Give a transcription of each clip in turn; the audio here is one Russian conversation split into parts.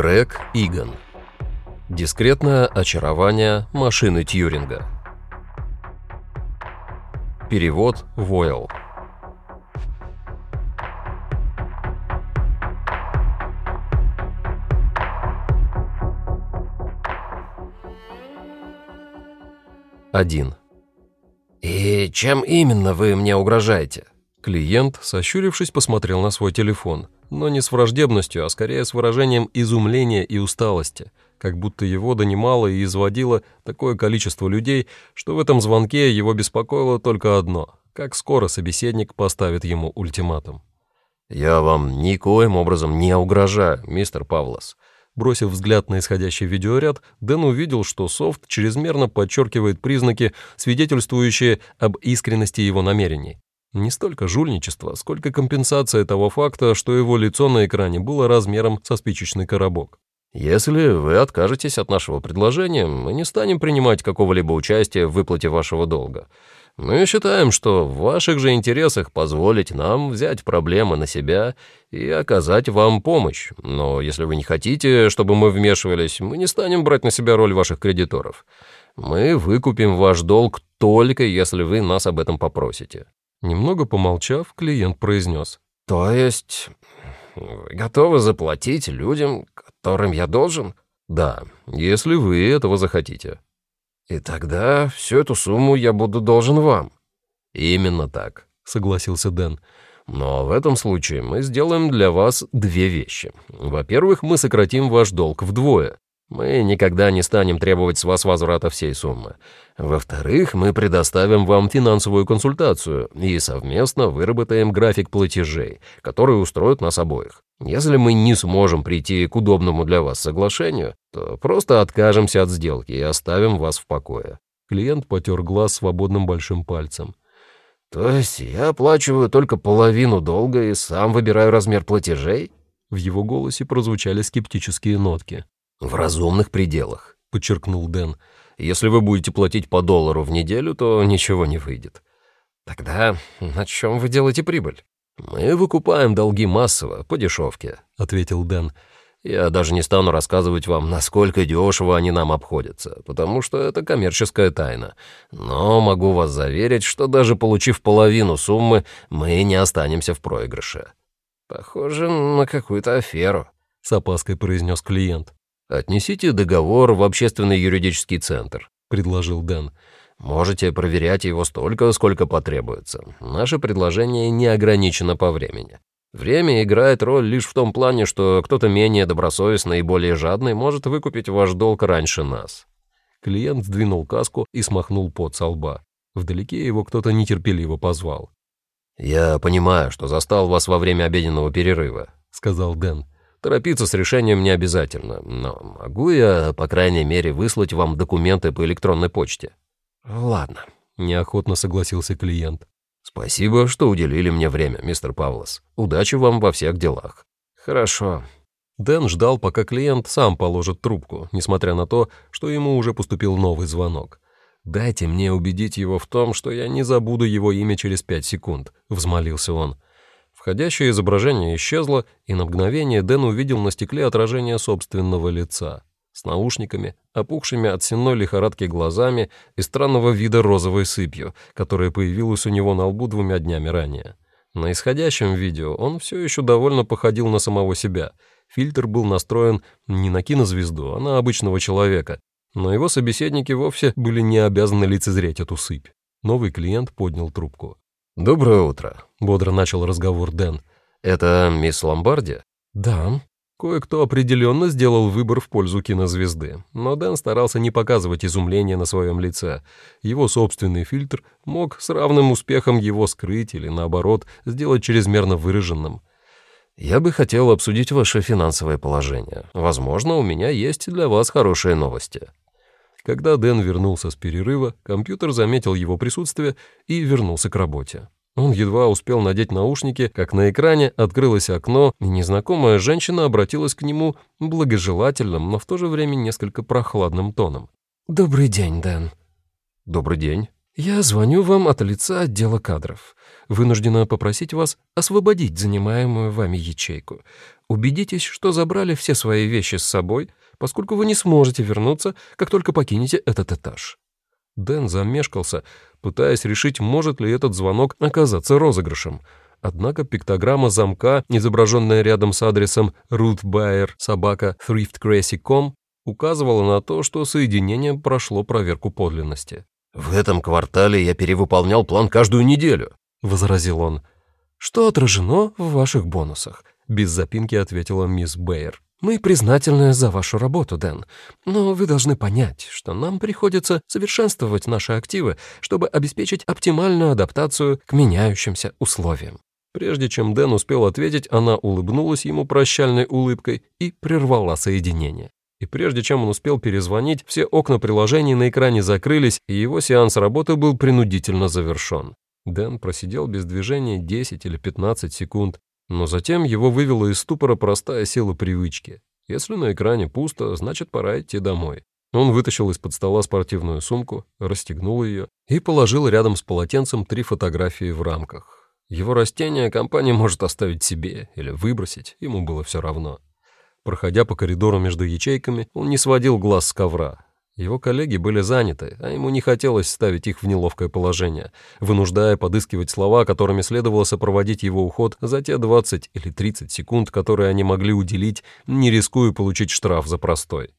Грег Иган. Дискретное очарование машины Тьюринга. Перевод Войл. Один. «И чем именно вы мне угрожаете?» Клиент, сощурившись, посмотрел на свой телефон, но не с враждебностью, а скорее с выражением изумления и усталости, как будто его донимало и изводило такое количество людей, что в этом звонке его беспокоило только одно — как скоро собеседник поставит ему ультиматум. «Я вам никоим образом не угрожаю, мистер Павлос». Бросив взгляд на исходящий видеоряд, Дэн увидел, что софт чрезмерно подчеркивает признаки, свидетельствующие об искренности его намерений. Не столько жульничество, сколько компенсация того факта, что его лицо на экране было размером со спичечный коробок. «Если вы откажетесь от нашего предложения, мы не станем принимать какого-либо участия в выплате вашего долга. Мы считаем, что в ваших же интересах позволить нам взять проблемы на себя и оказать вам помощь. Но если вы не хотите, чтобы мы вмешивались, мы не станем брать на себя роль ваших кредиторов. Мы выкупим ваш долг только если вы нас об этом попросите». Немного помолчав, клиент произнес. «То есть вы готовы заплатить людям, которым я должен?» «Да, если вы этого захотите». «И тогда всю эту сумму я буду должен вам». «Именно так», — согласился Дэн. «Но в этом случае мы сделаем для вас две вещи. Во-первых, мы сократим ваш долг вдвое. Мы никогда не станем требовать с вас возврата всей суммы. Во-вторых, мы предоставим вам финансовую консультацию и совместно выработаем график платежей, который устроит нас обоих. Если мы не сможем прийти к удобному для вас соглашению, то просто откажемся от сделки и оставим вас в покое». Клиент потер глаз свободным большим пальцем. «То есть я оплачиваю только половину долга и сам выбираю размер платежей?» В его голосе прозвучали скептические нотки. «В разумных пределах», — подчеркнул Дэн. «Если вы будете платить по доллару в неделю, то ничего не выйдет». «Тогда на чем вы делаете прибыль?» «Мы выкупаем долги массово, по дешевке», — ответил Дэн. «Я даже не стану рассказывать вам, насколько дешево они нам обходятся, потому что это коммерческая тайна. Но могу вас заверить, что даже получив половину суммы, мы не останемся в проигрыше». «Похоже на какую-то аферу», — с опаской произнес клиент. «Отнесите договор в общественный юридический центр», — предложил Дэн. Можете проверять его столько, сколько потребуется. Наше предложение не ограничено по времени. Время играет роль лишь в том плане, что кто-то менее добросовестный и более жадный может выкупить ваш долг раньше нас». Клиент сдвинул каску и смахнул пот со лба. Вдалеке его кто-то нетерпеливо позвал. «Я понимаю, что застал вас во время обеденного перерыва», — сказал Дэн. «Торопиться с решением не обязательно, но могу я, по крайней мере, выслать вам документы по электронной почте?» «Ладно», — неохотно согласился клиент. «Спасибо, что уделили мне время, мистер Павлос. Удачи вам во всех делах». «Хорошо». Дэн ждал, пока клиент сам положит трубку, несмотря на то, что ему уже поступил новый звонок. «Дайте мне убедить его в том, что я не забуду его имя через пять секунд», — взмолился он. Входящее изображение исчезло, и на мгновение Дэн увидел на стекле отражение собственного лица с наушниками, опухшими от сенной лихорадки глазами и странного вида розовой сыпью, которая появилась у него на лбу двумя днями ранее. На исходящем видео он все еще довольно походил на самого себя. Фильтр был настроен не на кинозвезду, а на обычного человека, но его собеседники вовсе были не обязаны лицезреть эту сыпь. Новый клиент поднял трубку. «Доброе утро», — бодро начал разговор Дэн. «Это мисс Ломбарди?» «Да», Кое-кто определенно сделал выбор в пользу кинозвезды, но Дэн старался не показывать изумления на своем лице. Его собственный фильтр мог с равным успехом его скрыть или, наоборот, сделать чрезмерно выраженным. «Я бы хотел обсудить ваше финансовое положение. Возможно, у меня есть для вас хорошие новости». Когда Дэн вернулся с перерыва, компьютер заметил его присутствие и вернулся к работе. Он едва успел надеть наушники, как на экране открылось окно, и незнакомая женщина обратилась к нему благожелательным, но в то же время несколько прохладным тоном. «Добрый день, Дэн». «Добрый день». «Я звоню вам от лица отдела кадров. Вынуждена попросить вас освободить занимаемую вами ячейку. Убедитесь, что забрали все свои вещи с собой, поскольку вы не сможете вернуться, как только покинете этот этаж». Дэн замешкался, пытаясь решить, может ли этот звонок оказаться розыгрышем. Однако пиктограмма замка, изображенная рядом с адресом rootbuyer собака thriftcrazy.com, указывала на то, что соединение прошло проверку подлинности. «В этом квартале я перевыполнял план каждую неделю», — возразил он. «Что отражено в ваших бонусах?» — без запинки ответила мисс Бэйр. «Мы признательны за вашу работу, Дэн, но вы должны понять, что нам приходится совершенствовать наши активы, чтобы обеспечить оптимальную адаптацию к меняющимся условиям». Прежде чем Дэн успел ответить, она улыбнулась ему прощальной улыбкой и прервала соединение. И прежде чем он успел перезвонить, все окна приложений на экране закрылись, и его сеанс работы был принудительно завершен. Дэн просидел без движения 10 или 15 секунд, но затем его вывела из ступора простая сила привычки. Если на экране пусто, значит пора идти домой. Он вытащил из-под стола спортивную сумку, расстегнул ее и положил рядом с полотенцем три фотографии в рамках. Его растение компания может оставить себе или выбросить, ему было все равно. Проходя по коридору между ячейками, он не сводил глаз с ковра. Его коллеги были заняты, а ему не хотелось ставить их в неловкое положение, вынуждая подыскивать слова, которыми следовало сопроводить его уход за те 20 или 30 секунд, которые они могли уделить, не рискуя получить штраф за простой.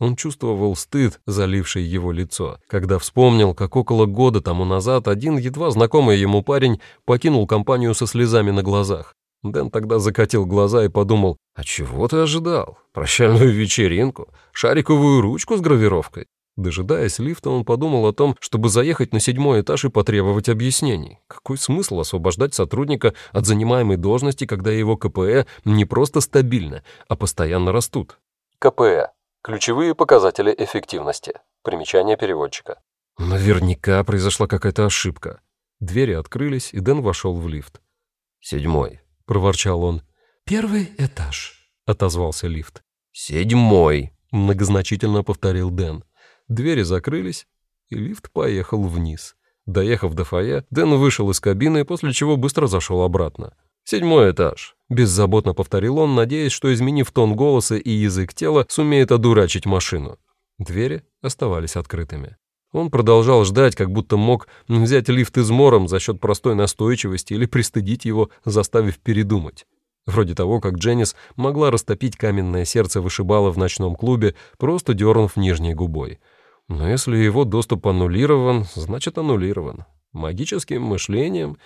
Он чувствовал стыд, заливший его лицо, когда вспомнил, как около года тому назад один едва знакомый ему парень покинул компанию со слезами на глазах. Дэн тогда закатил глаза и подумал, а чего ты ожидал? Прощальную вечеринку? Шариковую ручку с гравировкой? Дожидаясь лифта, он подумал о том, чтобы заехать на седьмой этаж и потребовать объяснений. Какой смысл освобождать сотрудника от занимаемой должности, когда его КПЭ не просто стабильно, а постоянно растут? КПЭ. Ключевые показатели эффективности. Примечание переводчика. Наверняка произошла какая-то ошибка. Двери открылись, и Дэн вошел в лифт. «Седьмой», проворчал он. «Первый этаж», — отозвался лифт. «Седьмой», — многозначительно повторил Дэн. Двери закрылись, и лифт поехал вниз. Доехав до фойе, Дэн вышел из кабины, после чего быстро зашел обратно. «Седьмой этаж», — беззаботно повторил он, надеясь, что, изменив тон голоса и язык тела, сумеет одурачить машину. Двери оставались открытыми. Он продолжал ждать, как будто мог взять лифт измором за счет простой настойчивости или пристыдить его, заставив передумать. Вроде того, как Дженнис могла растопить каменное сердце вышибала в ночном клубе, просто дернув нижней губой. Но если его доступ аннулирован, значит аннулирован. Магическим мышлением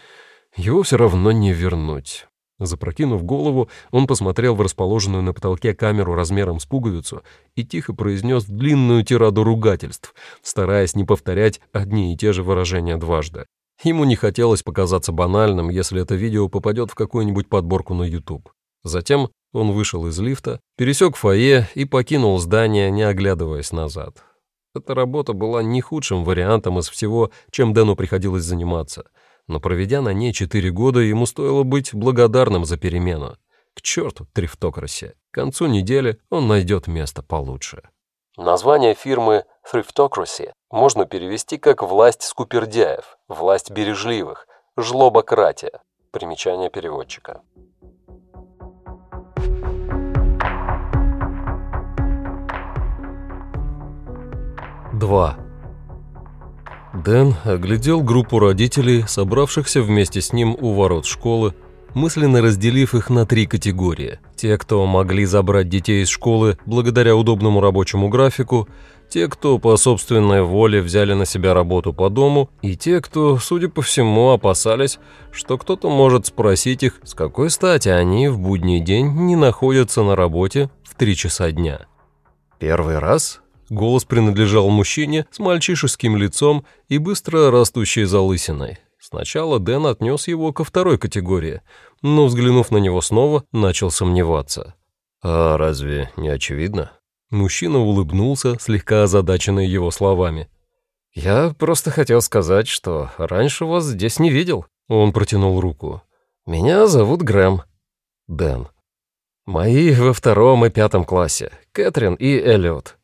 его все равно не вернуть. Запрокинув голову, он посмотрел в расположенную на потолке камеру размером с пуговицу и тихо произнес длинную тираду ругательств, стараясь не повторять одни и те же выражения дважды. Ему не хотелось показаться банальным, если это видео попадет в какую-нибудь подборку на YouTube. Затем он вышел из лифта, пересек фойе и покинул здание, не оглядываясь назад. Эта работа была не худшим вариантом из всего, чем Дэну приходилось заниматься — но проведя на ней четыре года, ему стоило быть благодарным за перемену. К черту трифтокраси. К концу недели он найдет место получше. Название фирмы Thriftocracy можно перевести как «власть скупердяев», «власть бережливых», «жлобократия». Примечание переводчика. Два. Дэн оглядел группу родителей, собравшихся вместе с ним у ворот школы, мысленно разделив их на три категории. Те, кто могли забрать детей из школы благодаря удобному рабочему графику, те, кто по собственной воле взяли на себя работу по дому, и те, кто, судя по всему, опасались, что кто-то может спросить их, с какой стати они в будний день не находятся на работе в три часа дня. Первый раз Голос принадлежал мужчине с мальчишеским лицом и быстро растущей залысиной. Сначала Дэн отнес его ко второй категории, но, взглянув на него снова, начал сомневаться. «А разве не очевидно?» Мужчина улыбнулся, слегка озадаченный его словами. «Я просто хотел сказать, что раньше вас здесь не видел». Он протянул руку. «Меня зовут Грэм». «Дэн». «Мои во втором и пятом классе. Кэтрин и Эллиот»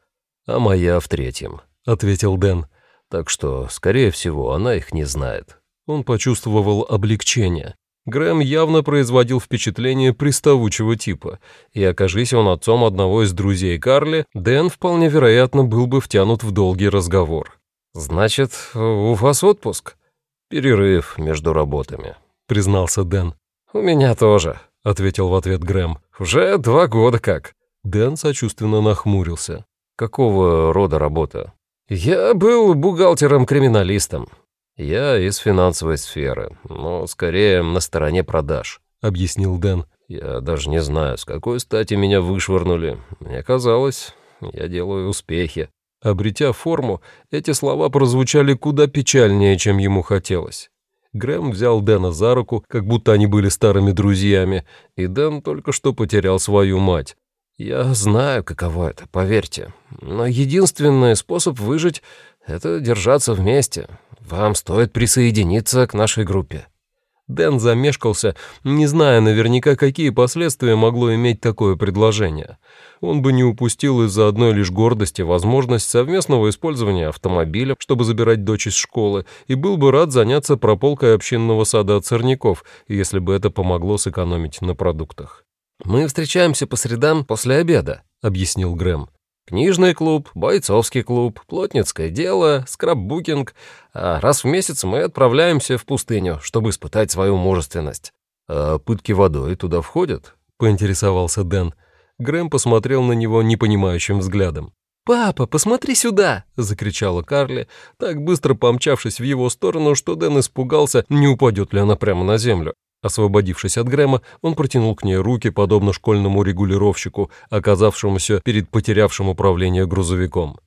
а моя в третьем», — ответил Дэн. Так что, скорее всего, она их не знает. Он почувствовал облегчение. Грэм явно производил впечатление приставучего типа, и окажись он отцом одного из друзей Карли, Дэн вполне вероятно был бы втянут в долгий разговор. «Значит, у вас отпуск?» «Перерыв между работами», — признался Дэн. «У меня тоже», — ответил в ответ Грэм. «Уже два года как». Дэн сочувственно нахмурился. «Какого рода работа?» «Я был бухгалтером-криминалистом. «Я из финансовой сферы, но скорее на стороне продаж», — объяснил Дэн. «Я даже не знаю, с какой стати меня вышвырнули. Мне казалось, я делаю успехи». Обретя форму, эти слова прозвучали куда печальнее, чем ему хотелось. Грэм взял Дэна за руку, как будто они были старыми друзьями, и Дэн только что потерял свою мать. «Я знаю, каково это, поверьте. Но единственный способ выжить — это держаться вместе. Вам стоит присоединиться к нашей группе». Дэн замешкался, не зная наверняка, какие последствия могло иметь такое предложение. Он бы не упустил из-за одной лишь гордости возможность совместного использования автомобиля, чтобы забирать дочь из школы, и был бы рад заняться прополкой общинного сада от сорняков, если бы это помогло сэкономить на продуктах. «Мы встречаемся по средам после обеда», — объяснил Грэм. Книжный клуб, бойцовский клуб, плотницкое дело, скраббукинг. А раз в месяц мы отправляемся в пустыню, чтобы испытать свою мужественность. «А пытки водой туда входят?» — поинтересовался Дэн. Грэм посмотрел на него непонимающим взглядом. «Папа, посмотри сюда!» — закричала Карли, так быстро помчавшись в его сторону, что Дэн испугался, не упадет ли она прямо на землю. Освободившись от Грэма, он протянул к ней руки, подобно школьному регулировщику, оказавшемуся перед потерявшим управление грузовиком.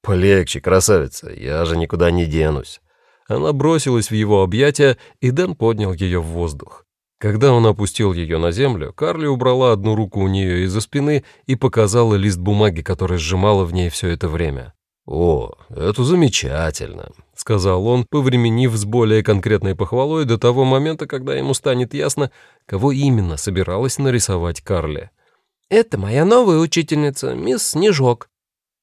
«Полегче, красавица, я же никуда не денусь». Она бросилась в его объятия, и Дэн поднял ее в воздух. Когда он опустил ее на землю, Карли убрала одну руку у нее из-за спины и показала лист бумаги, который сжимала в ней все это время. «О, это замечательно сказал он, повременив с более конкретной похвалой до того момента, когда ему станет ясно, кого именно собиралась нарисовать Карли. «Это моя новая учительница, мисс Снежок».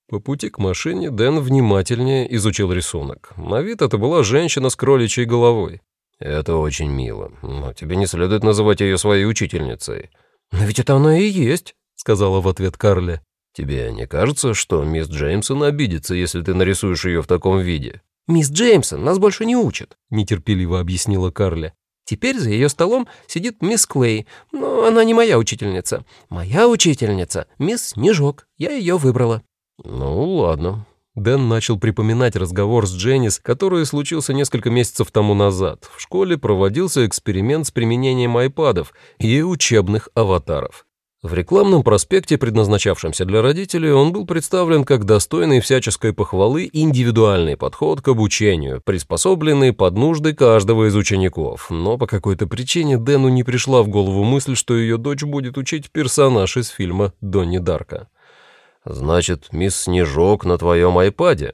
По пути к машине Дэн внимательнее изучил рисунок. На вид это была женщина с кроличьей головой. «Это очень мило, но тебе не следует называть ее своей учительницей». «Но ведь это она и есть», — сказала в ответ Карли. «Тебе не кажется, что мисс Джеймсон обидится, если ты нарисуешь ее в таком виде?» «Мисс Джеймсон нас больше не учат», — нетерпеливо объяснила Карли. «Теперь за ее столом сидит мисс Клей, но она не моя учительница. Моя учительница — мисс Снежок. Я ее выбрала». «Ну, ладно». Дэн начал припоминать разговор с Дженнис, который случился несколько месяцев тому назад. В школе проводился эксперимент с применением айпадов и учебных аватаров. В рекламном проспекте, предназначавшемся для родителей, он был представлен как достойный всяческой похвалы индивидуальный подход к обучению, приспособленный под нужды каждого из учеников. Но по какой-то причине Дэну не пришла в голову мысль, что ее дочь будет учить персонаж из фильма «Донни Дарка». «Значит, мисс Снежок на твоем айпаде?»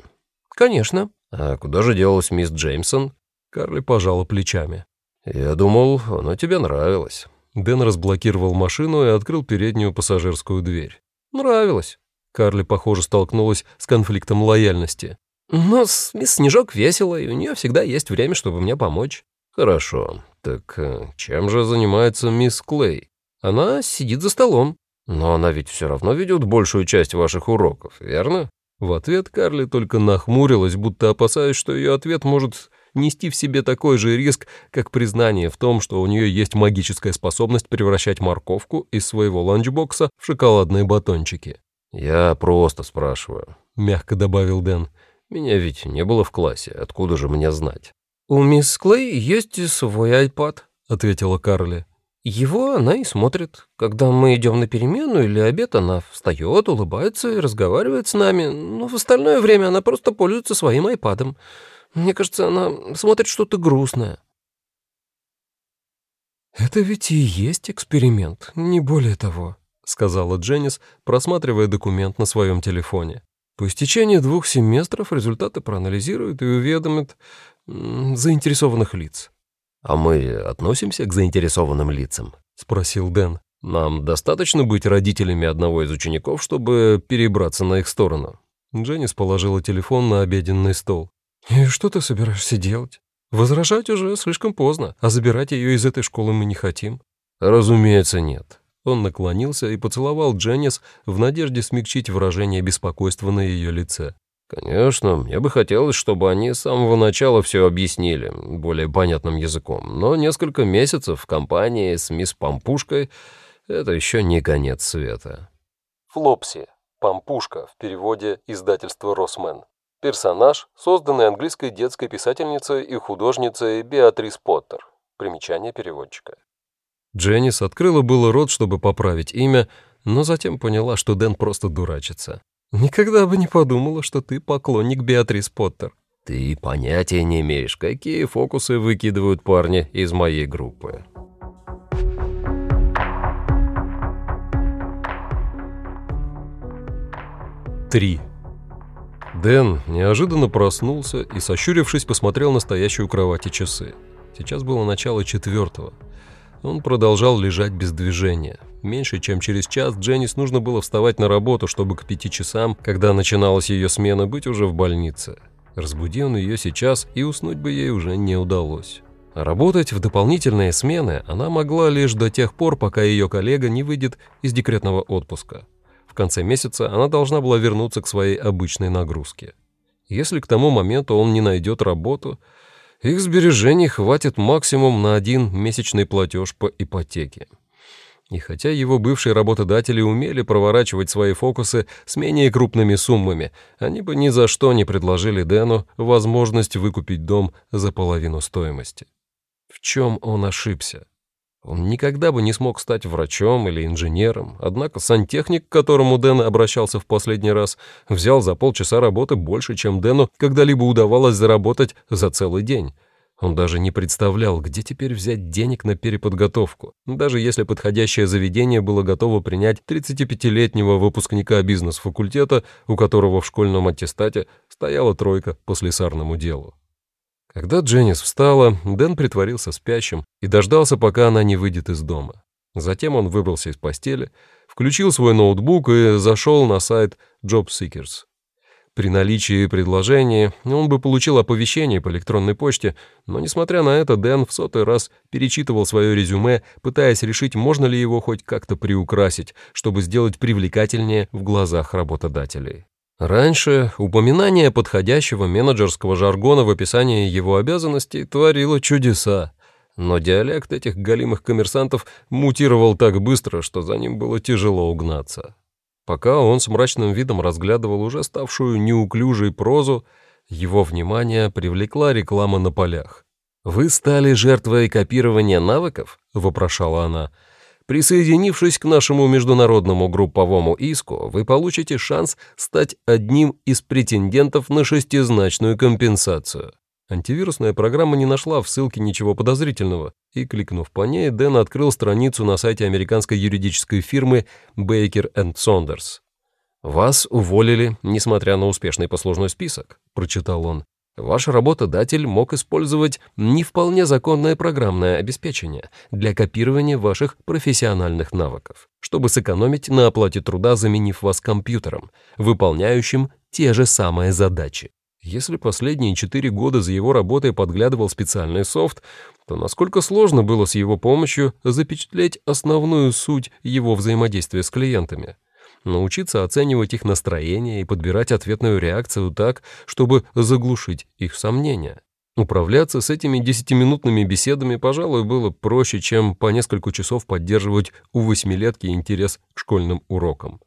«Конечно». «А куда же делась мисс Джеймсон?» Карли пожала плечами. «Я думал, она тебе нравилась». Дэн разблокировал машину и открыл переднюю пассажирскую дверь. «Нравилось». Карли, похоже, столкнулась с конфликтом лояльности. «Но мисс Снежок весело, и у нее всегда есть время, чтобы мне помочь». «Хорошо. Так э, чем же занимается мисс Клей?» «Она сидит за столом». «Но она ведь все равно ведет большую часть ваших уроков, верно?» В ответ Карли только нахмурилась, будто опасаясь, что ее ответ может нести в себе такой же риск, как признание в том, что у нее есть магическая способность превращать морковку из своего ланчбокса в шоколадные батончики. «Я просто спрашиваю», — мягко добавил Дэн. «Меня ведь не было в классе, откуда же мне знать?» «У мисс Клей есть свой айпад», — ответила Карли. «Его она и смотрит. Когда мы идем на перемену или обед, она встает, улыбается и разговаривает с нами, но в остальное время она просто пользуется своим айпадом. Мне кажется, она смотрит что-то грустное». «Это ведь и есть эксперимент, не более того», — сказала Дженнис, просматривая документ на своем телефоне. «По истечении двух семестров результаты проанализируют и уведомят заинтересованных лиц». «А мы относимся к заинтересованным лицам?» — спросил Дэн. «Нам достаточно быть родителями одного из учеников, чтобы перебраться на их сторону?» Дженнис положила телефон на обеденный стол. «И что ты собираешься делать? Возражать уже слишком поздно, а забирать ее из этой школы мы не хотим». «Разумеется, нет». Он наклонился и поцеловал Дженнис в надежде смягчить выражение беспокойства на ее лице. «Конечно, мне бы хотелось, чтобы они с самого начала все объяснили более понятным языком, но несколько месяцев в компании с мисс Пампушкой — это еще не конец света». Флопси. Пампушка в переводе издательства «Росмен». Персонаж, созданный английской детской писательницей и художницей Беатрис Поттер. Примечание переводчика. Дженнис открыла было рот, чтобы поправить имя, но затем поняла, что Дэн просто дурачится. «Никогда бы не подумала, что ты поклонник Беатрис Поттер». «Ты понятия не имеешь, какие фокусы выкидывают парни из моей группы». Три. Дэн неожиданно проснулся и, сощурившись, посмотрел на стоящую у кровати часы. Сейчас было начало четвертого. Он продолжал лежать без движения. Меньше чем через час Дженнис нужно было вставать на работу, чтобы к пяти часам, когда начиналась ее смена, быть уже в больнице. Разбуди он ее сейчас, и уснуть бы ей уже не удалось. работать в дополнительные смены она могла лишь до тех пор, пока ее коллега не выйдет из декретного отпуска. Конце месяца она должна была вернуться к своей обычной нагрузке. Если к тому моменту он не найдет работу, их сбережений хватит максимум на один месячный платеж по ипотеке. И хотя его бывшие работодатели умели проворачивать свои фокусы с менее крупными суммами, они бы ни за что не предложили Дэну возможность выкупить дом за половину стоимости. В чем он ошибся? Он никогда бы не смог стать врачом или инженером, однако сантехник, к которому Дэн обращался в последний раз, взял за полчаса работы больше, чем Дэну когда-либо удавалось заработать за целый день. Он даже не представлял, где теперь взять денег на переподготовку, даже если подходящее заведение было готово принять 35-летнего выпускника бизнес-факультета, у которого в школьном аттестате стояла тройка по слесарному делу. Когда Дженнис встала, Дэн притворился спящим и дождался, пока она не выйдет из дома. Затем он выбрался из постели, включил свой ноутбук и зашел на сайт JobSeekers. При наличии предложения он бы получил оповещение по электронной почте, но, несмотря на это, Дэн в сотый раз перечитывал свое резюме, пытаясь решить, можно ли его хоть как-то приукрасить, чтобы сделать привлекательнее в глазах работодателей. Раньше упоминание подходящего менеджерского жаргона в описании его обязанностей творило чудеса, но диалект этих галимых коммерсантов мутировал так быстро, что за ним было тяжело угнаться. Пока он с мрачным видом разглядывал уже ставшую неуклюжей прозу, его внимание привлекла реклама на полях. «Вы стали жертвой копирования навыков?» — вопрошала она. «Присоединившись к нашему международному групповому иску, вы получите шанс стать одним из претендентов на шестизначную компенсацию». Антивирусная программа не нашла в ссылке ничего подозрительного, и, кликнув по ней, Дэн открыл страницу на сайте американской юридической фирмы Baker Saunders. «Вас уволили, несмотря на успешный послужной список», — прочитал он. «Ваш работодатель мог использовать не вполне законное программное обеспечение для копирования ваших профессиональных навыков, чтобы сэкономить на оплате труда, заменив вас компьютером, выполняющим те же самые задачи. Если последние четыре года за его работой подглядывал специальный софт, то насколько сложно было с его помощью запечатлеть основную суть его взаимодействия с клиентами? Научиться оценивать их настроение и подбирать ответную реакцию так, чтобы заглушить их сомнения. Управляться с этими десятиминутными беседами, пожалуй, было проще, чем по несколько часов поддерживать у восьмилетки интерес к школьным урокам.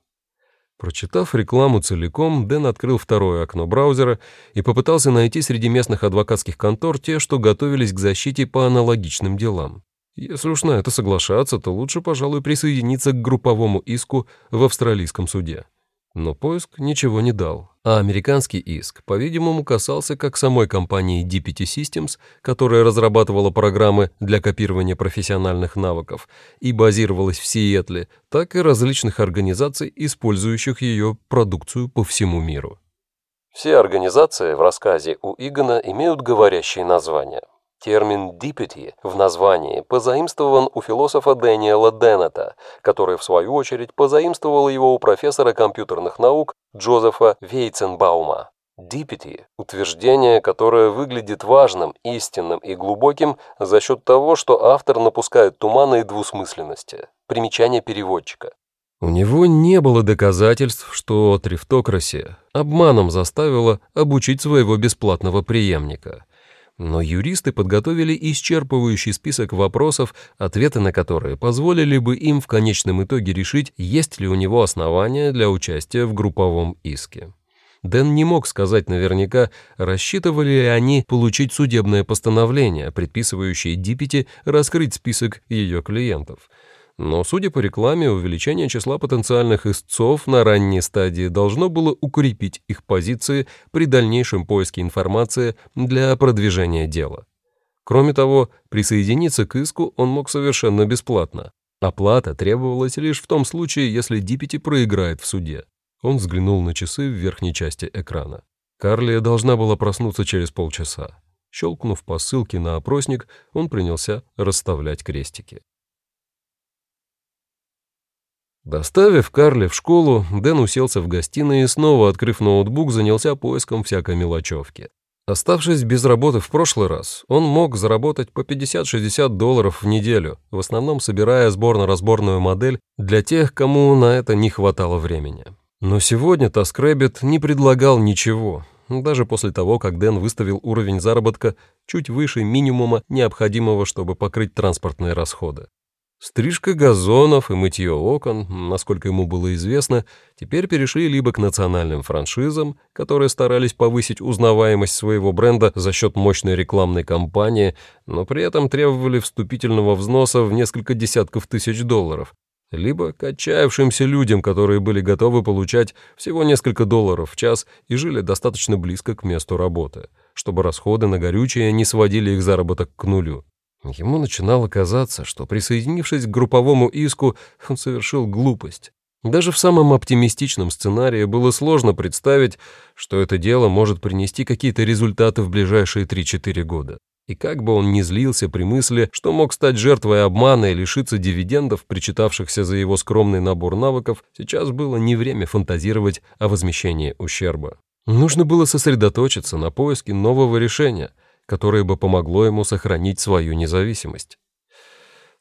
Прочитав рекламу целиком, Дэн открыл второе окно браузера и попытался найти среди местных адвокатских контор те, что готовились к защите по аналогичным делам. Если уж на это соглашаться, то лучше, пожалуй, присоединиться к групповому иску в австралийском суде. Но поиск ничего не дал. А американский иск, по-видимому, касался как самой компании DPT Systems, которая разрабатывала программы для копирования профессиональных навыков и базировалась в Сиэтле, так и различных организаций, использующих ее продукцию по всему миру. Все организации в рассказе у Игона имеют говорящие названия. Термин «дипити» в названии позаимствован у философа Дэниела Деннета, который, в свою очередь, позаимствовал его у профессора компьютерных наук Джозефа Вейценбаума. Дипити – утверждение, которое выглядит важным, истинным и глубоким за счет того, что автор напускает тумана и двусмысленности. Примечание переводчика. У него не было доказательств, что Трифтокраси обманом заставила обучить своего бесплатного преемника. Но юристы подготовили исчерпывающий список вопросов, ответы на которые позволили бы им в конечном итоге решить, есть ли у него основания для участия в групповом иске. Дэн не мог сказать наверняка, рассчитывали ли они получить судебное постановление, предписывающее Диппити раскрыть список ее клиентов. Но, судя по рекламе, увеличение числа потенциальных истцов на ранней стадии должно было укрепить их позиции при дальнейшем поиске информации для продвижения дела. Кроме того, присоединиться к иску он мог совершенно бесплатно. Оплата требовалась лишь в том случае, если Диппити проиграет в суде. Он взглянул на часы в верхней части экрана. Карли должна была проснуться через полчаса. Щелкнув по ссылке на опросник, он принялся расставлять крестики. Доставив Карли в школу, Дэн уселся в гостиной и снова, открыв ноутбук, занялся поиском всякой мелочевки. Оставшись без работы в прошлый раз, он мог заработать по 50-60 долларов в неделю, в основном собирая сборно-разборную мебель для тех, кому на это не хватало времени. Но сегодня TaskRabbit не предлагал ничего, даже после того, как Дэн выставил уровень заработка чуть выше минимума, необходимого, чтобы покрыть транспортные расходы. Стрижка газонов и мытье окон, насколько ему было известно, теперь перешли либо к национальным франшизам, которые старались повысить узнаваемость своего бренда за счет мощной рекламной кампании, но при этом требовали вступительного взноса в несколько десятков тысяч долларов, либо к отчаявшимся людям, которые были готовы получать всего несколько долларов в час и жили достаточно близко к месту работы, чтобы расходы на горючее не сводили их заработок к нулю. Ему начинало казаться, что, присоединившись к групповому иску, он совершил глупость. Даже в самом оптимистичном сценарии было сложно представить, что это дело может принести какие-то результаты в ближайшие 3-4 года. И как бы он ни злился при мысли, что мог стать жертвой обмана и лишиться дивидендов, причитавшихся за его скромный набор навыков, сейчас было не время фантазировать о возмещении ущерба. Нужно было сосредоточиться на поиске нового решения, которое бы помогло ему сохранить свою независимость.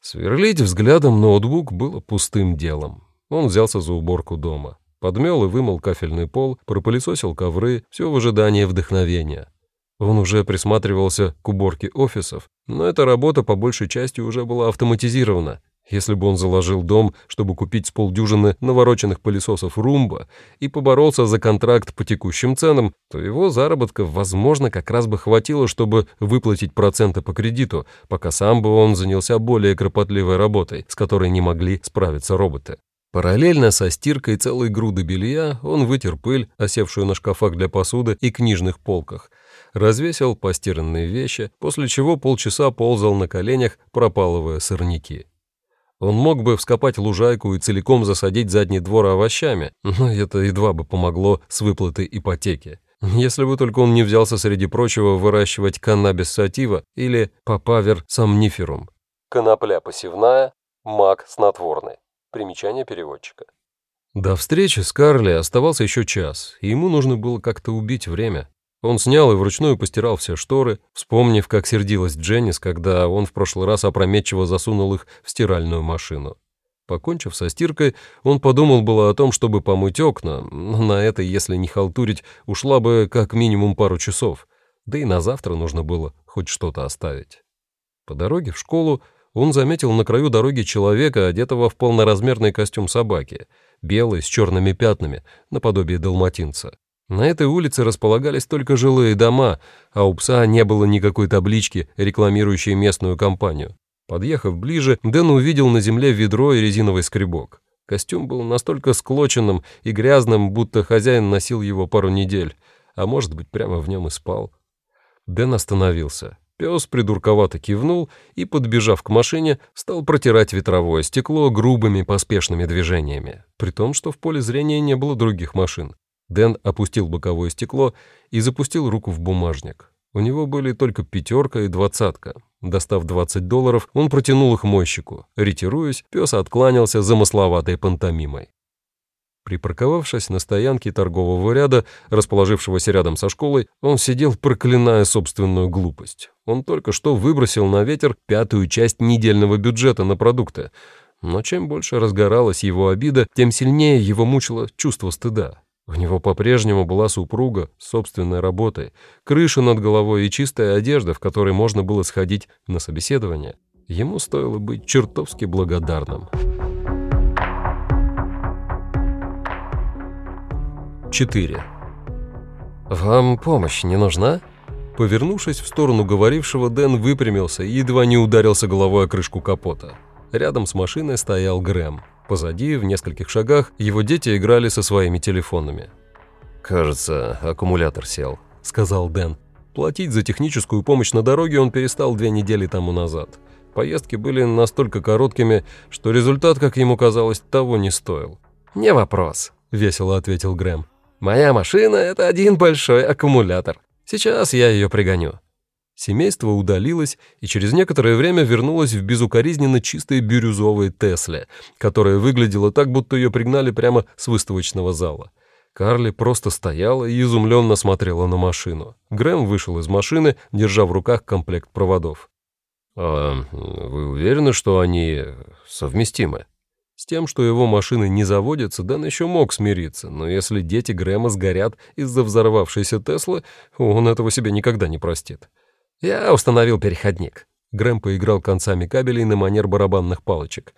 Сверлить взглядом ноутбук было пустым делом. Он взялся за уборку дома. Подмел и вымыл кафельный пол, пропылесосил ковры, все в ожидании вдохновения. Он уже присматривался к уборке офисов, но эта работа по большей части уже была автоматизирована. Если бы он заложил дом, чтобы купить с полдюжины навороченных пылесосов «Румба» и поборолся за контракт по текущим ценам, то его заработка, возможно, как раз бы хватило, чтобы выплатить проценты по кредиту, пока сам бы он занялся более кропотливой работой, с которой не могли справиться роботы. Параллельно со стиркой целой груды белья он вытер пыль, осевшую на шкафах для посуды и книжных полках, развесил постиранные вещи, после чего полчаса ползал на коленях, пропалывая сорняки. Он мог бы вскопать лужайку и целиком засадить задний двор овощами, но это едва бы помогло с выплатой ипотеки. Если бы только он не взялся среди прочего выращивать каннабис сатива или папавер сомниферум. Конопля посевная, мак снотворный. Примечание переводчика. До встречи с Карли оставался еще час, и ему нужно было как-то убить время. Он снял и вручную постирал все шторы, вспомнив, как сердилась Дженнис, когда он в прошлый раз опрометчиво засунул их в стиральную машину. Покончив со стиркой, он подумал было о том, чтобы помыть окна, на это, если не халтурить, ушла бы как минимум пару часов, да и на завтра нужно было хоть что-то оставить. По дороге в школу он заметил на краю дороги человека, одетого в полноразмерный костюм собаки, белый, с черными пятнами, наподобие далматинца. На этой улице располагались только жилые дома, а у пса не было никакой таблички, рекламирующей местную компанию. Подъехав ближе, Дэн увидел на земле ведро и резиновый скребок. Костюм был настолько склоченным и грязным, будто хозяин носил его пару недель, а может быть, прямо в нем и спал. Дэн остановился. Пес придурковато кивнул и, подбежав к машине, стал протирать ветровое стекло грубыми поспешными движениями, при том, что в поле зрения не было других машин. Дэн опустил боковое стекло и запустил руку в бумажник. У него были только пятерка и двадцатка. Достав 20 долларов, он протянул их мойщику. Ретируясь, пес откланялся замысловатой пантомимой. Припарковавшись на стоянке торгового ряда, расположившегося рядом со школой, он сидел, проклиная собственную глупость. Он только что выбросил на ветер пятую часть недельного бюджета на продукты. Но чем больше разгоралась его обида, тем сильнее его мучило чувство стыда. У него по-прежнему была супруга с собственной работой, крыша над головой и чистая одежда, в которой можно было сходить на собеседование. Ему стоило быть чертовски благодарным. 4. «Вам помощь не нужна?» Повернувшись в сторону говорившего, Дэн выпрямился и едва не ударился головой о крышку капота. Рядом с машиной стоял Грэм. Позади, в нескольких шагах, его дети играли со своими телефонами. «Кажется, аккумулятор сел», — сказал Дэн. Платить за техническую помощь на дороге он перестал две недели тому назад. Поездки были настолько короткими, что результат, как ему казалось, того не стоил. «Не вопрос», — весело ответил Грэм. Моя машина — это один большой аккумулятор. Сейчас я ее пригоню». Семейство удалилось и через некоторое время вернулось в безукоризненно чистой бирюзовой Тесле, которая выглядела так, будто ее пригнали прямо с выставочного зала. Карли просто стояла и изумленно смотрела на машину. Грэм вышел из машины, держа в руках комплект проводов. «А вы уверены, что они совместимы?» С тем, что его машины не заводятся, Дэн еще мог смириться, но если дети Грэма сгорят из-за взорвавшейся Теслы, он этого себе никогда не простит. «Я установил переходник». Грэм поиграл концами кабелей на манер барабанных палочек.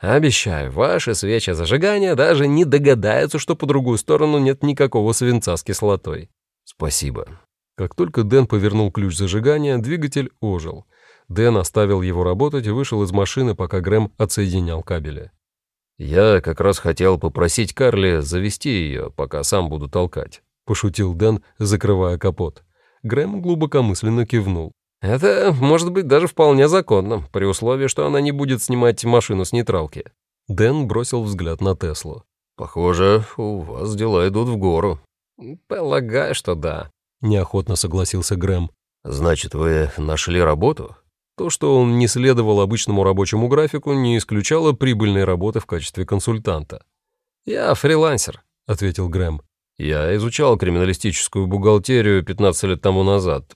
«Обещаю, ваши свечи зажигания даже не догадаются, что по другую сторону нет никакого свинца с кислотой». «Спасибо». Как только Дэн повернул ключ зажигания, двигатель ожил. Дэн оставил его работать и вышел из машины, пока Грэм отсоединял кабели. «Я как раз хотел попросить Карли завести ее, пока сам буду толкать», — пошутил Дэн, закрывая капот. Грэм глубокомысленно кивнул. «Это может быть даже вполне законно, при условии, что она не будет снимать машину с нейтралки». Дэн бросил взгляд на Теслу. «Похоже, у вас дела идут в гору». «Полагаю, что да», — неохотно согласился Грэм. «Значит, вы нашли работу?» То, что он не следовал обычному рабочему графику, не исключало прибыльной работы в качестве консультанта. «Я фрилансер», — ответил Грэм. «Я изучал криминалистическую бухгалтерию 15 лет тому назад.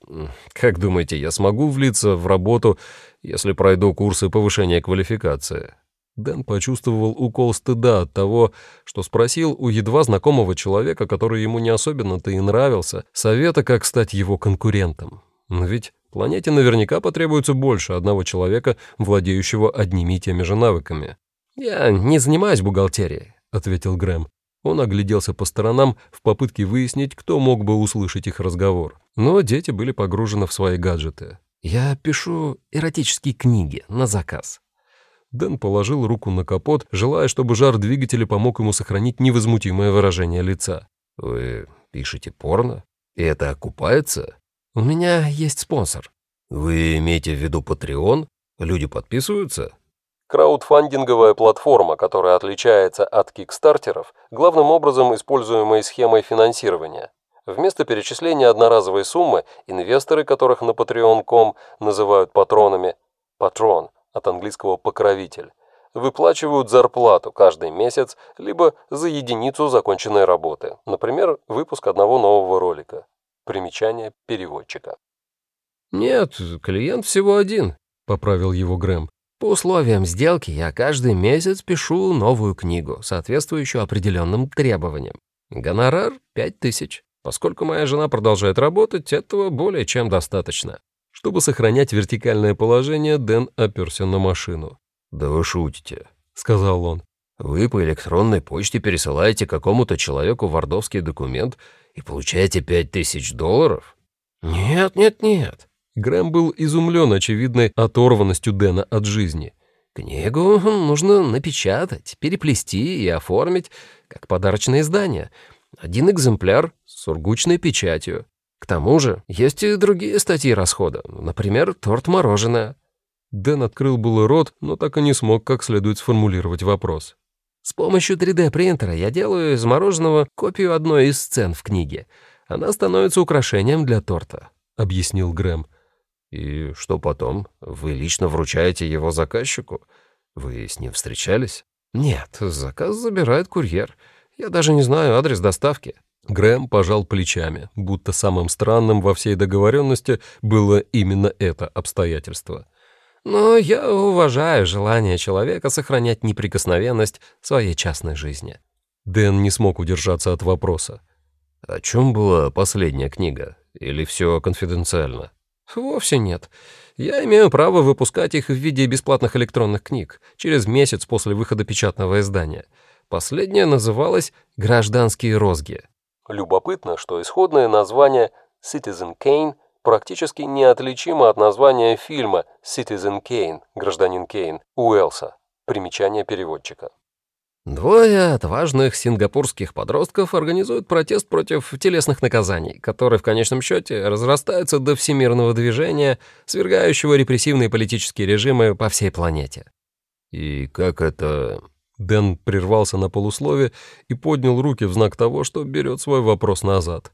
Как думаете, я смогу влиться в работу, если пройду курсы повышения квалификации?» Дэн почувствовал укол стыда от того, что спросил у едва знакомого человека, который ему не особенно-то и нравился, совета, как стать его конкурентом. Но ведь Планете наверняка потребуется больше одного человека, владеющего одними и теми же навыками. «Я не занимаюсь бухгалтерией», — ответил Грэм. Он огляделся по сторонам в попытке выяснить, кто мог бы услышать их разговор. Но дети были погружены в свои гаджеты. «Я пишу эротические книги на заказ». Дэн положил руку на капот, желая, чтобы жар двигателя помог ему сохранить невозмутимое выражение лица. «Вы пишете порно? И это окупается?» «У меня есть спонсор». «Вы имеете в виду Patreon? Люди подписываются?» Краудфандинговая платформа, которая отличается от кикстартеров, главным образом используемой схемой финансирования. Вместо перечисления одноразовой суммы, инвесторы, которых на patreon.com называют патронами, патрон от английского «покровитель», выплачивают зарплату каждый месяц, либо за единицу законченной работы, например, выпуск одного нового ролика. Примечание переводчика. «Нет, клиент всего один», — поправил его Грэм. «По условиям сделки я каждый месяц пишу новую книгу, соответствующую определенным требованиям. Гонорар — пять тысяч. Поскольку моя жена продолжает работать, этого более чем достаточно». Чтобы сохранять вертикальное положение, Дэн оперся на машину. «Да вы шутите», — сказал он. «Вы по электронной почте пересылаете какому-то человеку вардовский документ и получаете пять тысяч долларов? Нет, нет, нет. Грэм был изумлен очевидной оторванностью Дэна от жизни. Книгу нужно напечатать, переплести и оформить как подарочное издание. Один экземпляр с сургучной печатью. К тому же есть и другие статьи расхода, например, торт-мороженое. Дэн открыл было рот, но так и не смог как следует сформулировать вопрос. С помощью 3D-принтера я делаю из мороженого копию одной из сцен в книге. Она становится украшением для торта», — объяснил Грэм. «И что потом? Вы лично вручаете его заказчику? Вы с ним встречались?» «Нет, заказ забирает курьер. Я даже не знаю адрес доставки». Грэм пожал плечами, будто самым странным во всей договоренности было именно это обстоятельство. «Но я уважаю желание человека сохранять неприкосновенность своей частной жизни». Дэн не смог удержаться от вопроса. «О чем была последняя книга? Или все конфиденциально?» «Вовсе нет. Я имею право выпускать их в виде бесплатных электронных книг через месяц после выхода печатного издания. Последняя называлась «Гражданские розги». Любопытно, что исходное название Citizen Kane практически неотличимо от названия фильма Citizen Kane, гражданин Кейн, Уэлса. Примечание переводчика. Двое отважных сингапурских подростков организуют протест против телесных наказаний, который в конечном счете разрастается до всемирного движения, свергающего репрессивные политические режимы по всей планете. И как это Дэн прервался на полуслове и поднял руки в знак того, что берет свой вопрос назад.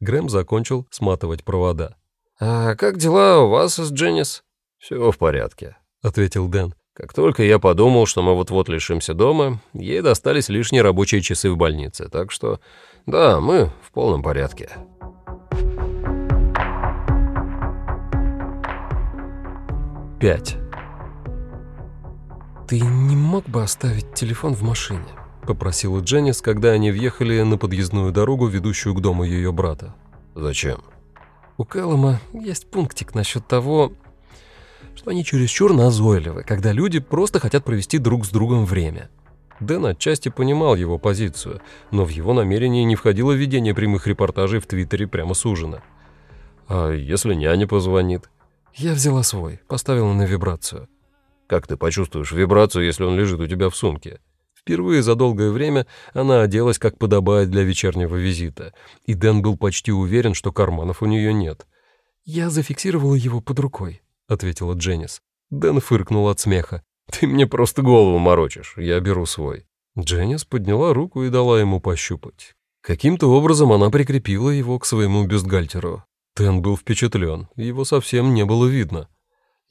Грэм закончил сматывать провода. «А как дела у вас с Дженнис?» «Все в порядке», — ответил Дэн. «Как только я подумал, что мы вот-вот лишимся дома, ей достались лишние рабочие часы в больнице, так что, да, мы в полном порядке». Пять. «Ты не мог бы оставить телефон в машине?» — попросила Дженнис, когда они въехали на подъездную дорогу, ведущую к дому ее брата. «Зачем?» «У Кэллома есть пунктик насчет того, что они чересчур назойливы, когда люди просто хотят провести друг с другом время». Дэн отчасти понимал его позицию, но в его намерении не входило ведение прямых репортажей в Твиттере прямо с ужина. «А если няня позвонит?» «Я взяла свой, поставила на вибрацию». Как ты почувствуешь вибрацию, если он лежит у тебя в сумке? Впервые за долгое время она оделась как подобает для вечернего визита, и Дэн был почти уверен, что карманов у нее нет. «Я зафиксировала его под рукой», — ответила Дженнис. Дэн фыркнул от смеха. «Ты мне просто голову морочишь, я беру свой». Дженнис подняла руку и дала ему пощупать. Каким-то образом она прикрепила его к своему бюстгальтеру. Дэн был впечатлен, его совсем не было видно.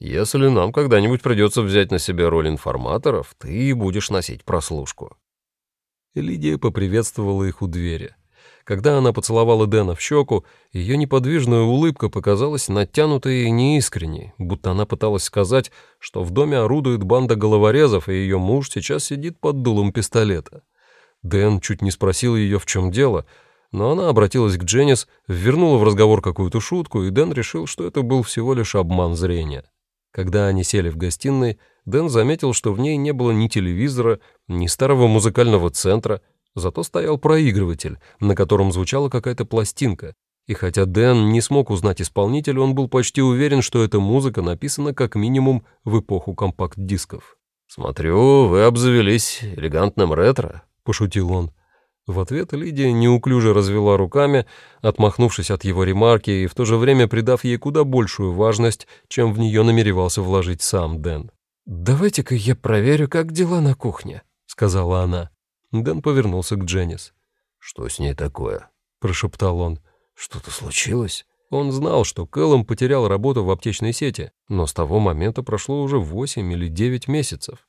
Если нам когда-нибудь придется взять на себя роль информаторов, ты будешь носить прослушку». Лидия поприветствовала их у двери. Когда она поцеловала Дэна в щеку, ее неподвижная улыбка показалась натянутой и неискренней, будто она пыталась сказать, что в доме орудует банда головорезов, и ее муж сейчас сидит под дулом пистолета. Дэн чуть не спросил ее, в чем дело, но она обратилась к Дженнис, вернула в разговор какую-то шутку, и Дэн решил, что это был всего лишь обман зрения. Когда они сели в гостиной, Дэн заметил, что в ней не было ни телевизора, ни старого музыкального центра, зато стоял проигрыватель, на котором звучала какая-то пластинка. И хотя Дэн не смог узнать исполнителя, он был почти уверен, что эта музыка написана как минимум в эпоху компакт-дисков. «Смотрю, вы обзавелись элегантным ретро», — пошутил он. В ответ Лидия неуклюже развела руками, отмахнувшись от его ремарки и в то же время придав ей куда большую важность, чем в нее намеревался вложить сам Дэн. «Давайте-ка я проверю, как дела на кухне», — сказала она. Дэн повернулся к Дженнис. «Что с ней такое?» — прошептал он. «Что-то случилось?» Он знал, что Кэллом потерял работу в аптечной сети, но с того момента прошло уже восемь или девять месяцев.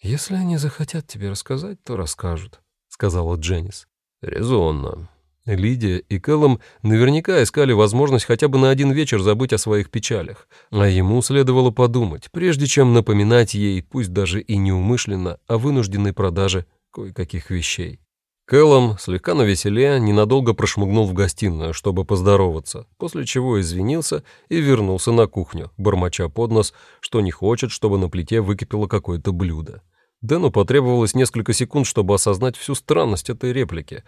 «Если они захотят тебе рассказать, то расскажут», сказала Дженнис. «Резонно». Лидия и Кэллом наверняка искали возможность хотя бы на один вечер забыть о своих печалях, а ему следовало подумать, прежде чем напоминать ей, пусть даже и неумышленно, о вынужденной продаже кое-каких вещей. Кэллом, слегка навеселе, ненадолго прошмыгнул в гостиную, чтобы поздороваться, после чего извинился и вернулся на кухню, бормоча под нос, что не хочет, чтобы на плите выкипело какое-то блюдо. Дэну потребовалось несколько секунд, чтобы осознать всю странность этой реплики.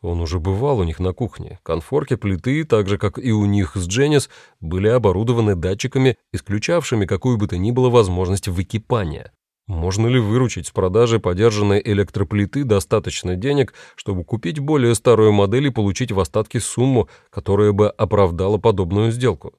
Он уже бывал у них на кухне. Конфорки плиты, так же, как и у них с Дженнис, были оборудованы датчиками, исключавшими какую бы то ни было возможность выкипания. Можно ли выручить с продажи подержанной электроплиты достаточно денег, чтобы купить более старую модель и получить в остатке сумму, которая бы оправдала подобную сделку?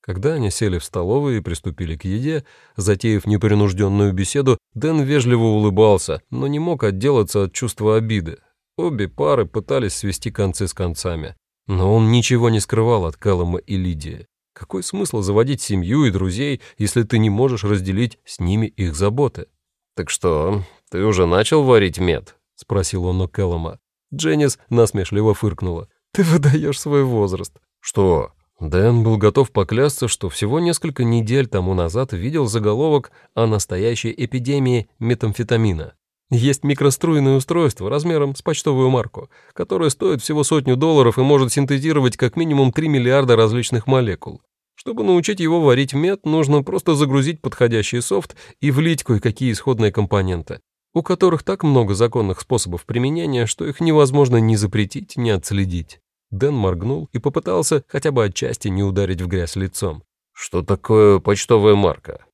Когда они сели в столовую и приступили к еде, затеяв непринужденную беседу, Дэн вежливо улыбался, но не мог отделаться от чувства обиды. Обе пары пытались свести концы с концами. Но он ничего не скрывал от Кэллома и Лидии. Какой смысл заводить семью и друзей, если ты не можешь разделить с ними их заботы? «Так что, ты уже начал варить мед?» — спросил он у Кэллома. Дженнис насмешливо фыркнула. «Ты выдаешь свой возраст». «Что?» Дэн был готов поклясться, что всего несколько недель тому назад видел заголовок о настоящей эпидемии метамфетамина. Есть микроструйное устройство размером с почтовую марку, которое стоит всего сотню долларов и может синтезировать как минимум 3 миллиарда различных молекул. Чтобы научить его варить мед, нужно просто загрузить подходящий софт и влить кое-какие исходные компоненты, у которых так много законных способов применения, что их невозможно ни запретить, ни отследить. Дэн моргнул и попытался хотя бы отчасти не ударить в грязь лицом. «Что такое почтовая марка?»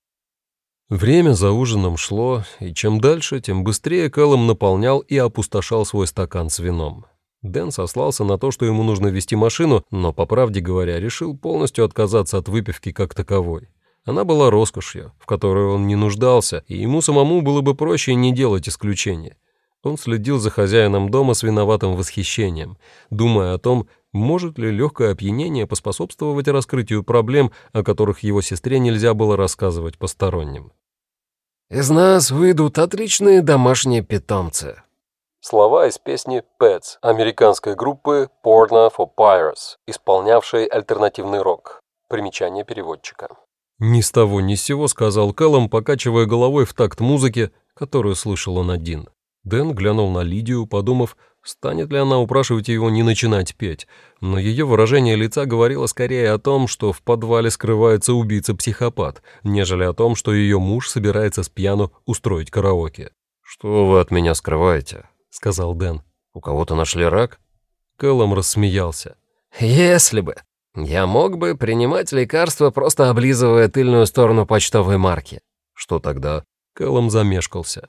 Время за ужином шло, и чем дальше, тем быстрее Кэллом наполнял и опустошал свой стакан с вином. Дэн сослался на то, что ему нужно вести машину, но, по правде говоря, решил полностью отказаться от выпивки как таковой. Она была роскошью, в которой он не нуждался, и ему самому было бы проще не делать исключения. Он следил за хозяином дома с виноватым восхищением, думая о том, может ли легкое опьянение поспособствовать раскрытию проблем, о которых его сестре нельзя было рассказывать посторонним. «Из нас выйдут отличные домашние питомцы». Слова из песни Pets американской группы Porno for Pirates, исполнявшей альтернативный рок. Примечание переводчика. Ни с того ни с сего сказал Кэллом, покачивая головой в такт музыки, которую слышал он один. Дэн глянул на Лидию, подумав, станет ли она упрашивать его не начинать петь, но ее выражение лица говорило скорее о том, что в подвале скрывается убийца-психопат, нежели о том, что ее муж собирается с пьяну устроить караоке. «Что вы от меня скрываете?» — сказал Дэн. «У кого-то нашли рак?» Кэллом рассмеялся. «Если бы. Я мог бы принимать лекарства, просто облизывая тыльную сторону почтовой марки». «Что тогда?» Кэллом замешкался.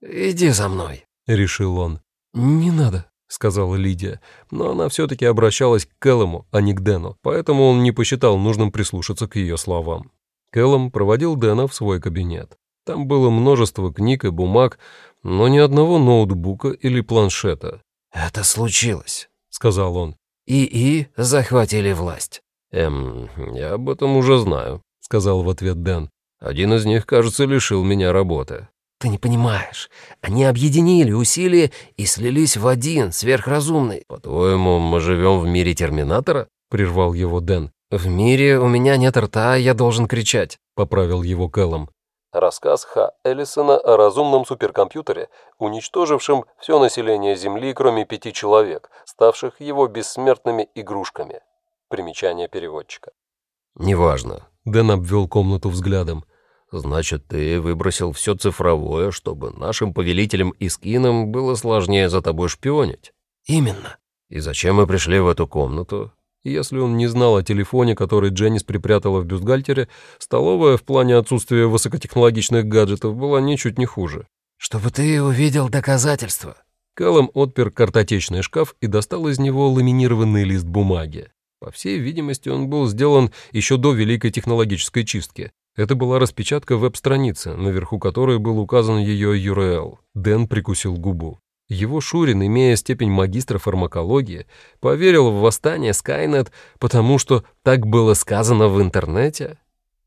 «Иди за мной», — решил он. «Не надо», — сказала Лидия, но она все-таки обращалась к Кэллому, а не к Дэну, поэтому он не посчитал нужным прислушаться к ее словам. Кэллом проводил Дэна в свой кабинет. Там было множество книг и бумаг, но ни одного ноутбука или планшета. «Это случилось», — сказал он. «ИИ захватили власть». «Эм, я об этом уже знаю», — сказал в ответ Дэн. «Один из них, кажется, лишил меня работы». Ты не понимаешь. Они объединили усилия и слились в один, сверхразумный. По-твоему, мы живем в мире Терминатора? Прервал его Дэн. В мире у меня нет рта, я должен кричать. Поправил его Кэллом. Рассказ Ха Эллисона о разумном суперкомпьютере, уничтожившем все население Земли, кроме пяти человек, ставших его бессмертными игрушками. Примечание переводчика. «Неважно», — Дэн обвел комнату взглядом. Значит, ты выбросил все цифровое, чтобы нашим повелителям и скинам было сложнее за тобой шпионить. Именно. И зачем мы пришли в эту комнату? Если он не знал о телефоне, который Дженнис припрятала в бюстгальтере, столовая в плане отсутствия высокотехнологичных гаджетов была ничуть не хуже. «Чтобы ты увидел доказательства». Кэллом отпер картотечный шкаф и достал из него ламинированный лист бумаги. По всей видимости, он был сделан еще до Великой технологической чистки, это была распечатка веб-страницы, наверху которой был указан ее URL. Дэн прикусил губу. Его Шурин, имея степень магистра фармакологии, поверил в восстание Skynet, потому что так было сказано в интернете?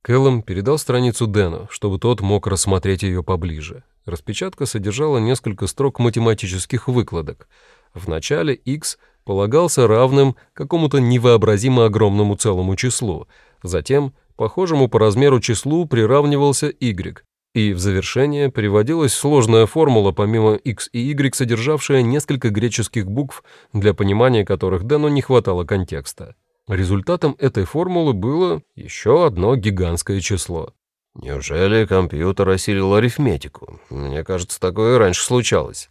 Кэллом передал страницу Дэну, чтобы тот мог рассмотреть ее поближе. Распечатка содержала несколько строк математических выкладок. В начале x полагался равным какому-то невообразимо огромному целому числу, затем – похожему по размеру числу приравнивался y, и в завершение приводилась сложная формула, помимо x и y, содержавшая несколько греческих букв, для понимания которых Дэну не хватало контекста. Результатом этой формулы было еще одно гигантское число. «Неужели компьютер осилил арифметику? Мне кажется, такое раньше случалось».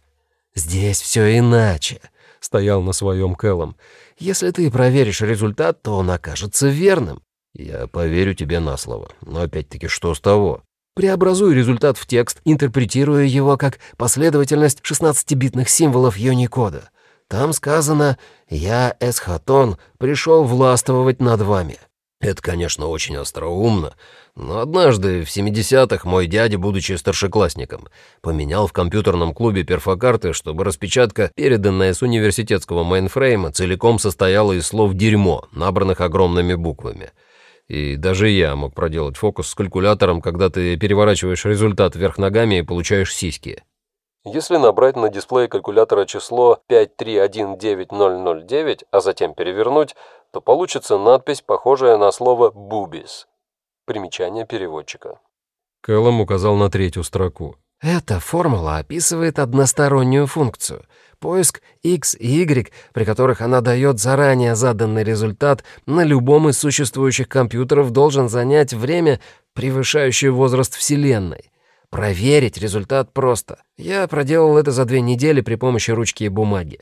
«Здесь все иначе», — стоял на своем Кэллом. «Если ты проверишь результат, то он окажется верным. Я поверю тебе на слово, но опять-таки что с того? Преобразуй результат в текст, интерпретируя его как последовательность 16-битных символов Юникода. Там сказано «Я, Эсхатон, пришел властвовать над вами». Это, конечно, очень остроумно, но однажды в 70-х мой дядя, будучи старшеклассником, поменял в компьютерном клубе перфокарты, чтобы распечатка, переданная с университетского мейнфрейма, целиком состояла из слов «дерьмо», набранных огромными буквами — и даже я мог проделать фокус с калькулятором, когда ты переворачиваешь результат вверх ногами и получаешь сиськи. Если набрать на дисплее калькулятора число 5319009, а затем перевернуть, то получится надпись, похожая на слово «boobies». Примечание переводчика. Кэллом указал на третью строку. Эта формула описывает одностороннюю функцию. Поиск x и y, при которых она дает заранее заданный результат, на любом из существующих компьютеров должен занять время, превышающее возраст Вселенной. Проверить результат просто. Я проделал это за две недели при помощи ручки и бумаги.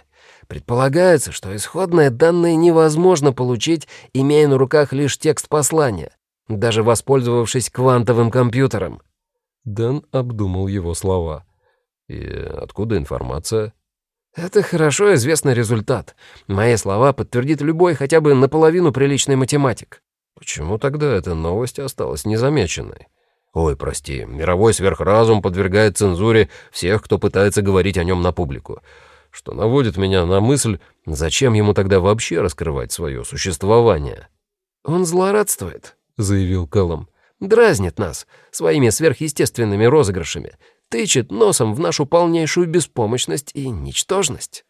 Предполагается, что исходные данные невозможно получить, имея на руках лишь текст послания, даже воспользовавшись квантовым компьютером. Дэн обдумал его слова. «И откуда информация?» «Это хорошо известный результат. Мои слова подтвердит любой хотя бы наполовину приличный математик». «Почему тогда эта новость осталась незамеченной?» «Ой, прости, мировой сверхразум подвергает цензуре всех, кто пытается говорить о нем на публику, что наводит меня на мысль, зачем ему тогда вообще раскрывать свое существование?» «Он злорадствует», — заявил Кэллом дразнит нас своими сверхъестественными розыгрышами, тычет носом в нашу полнейшую беспомощность и ничтожность».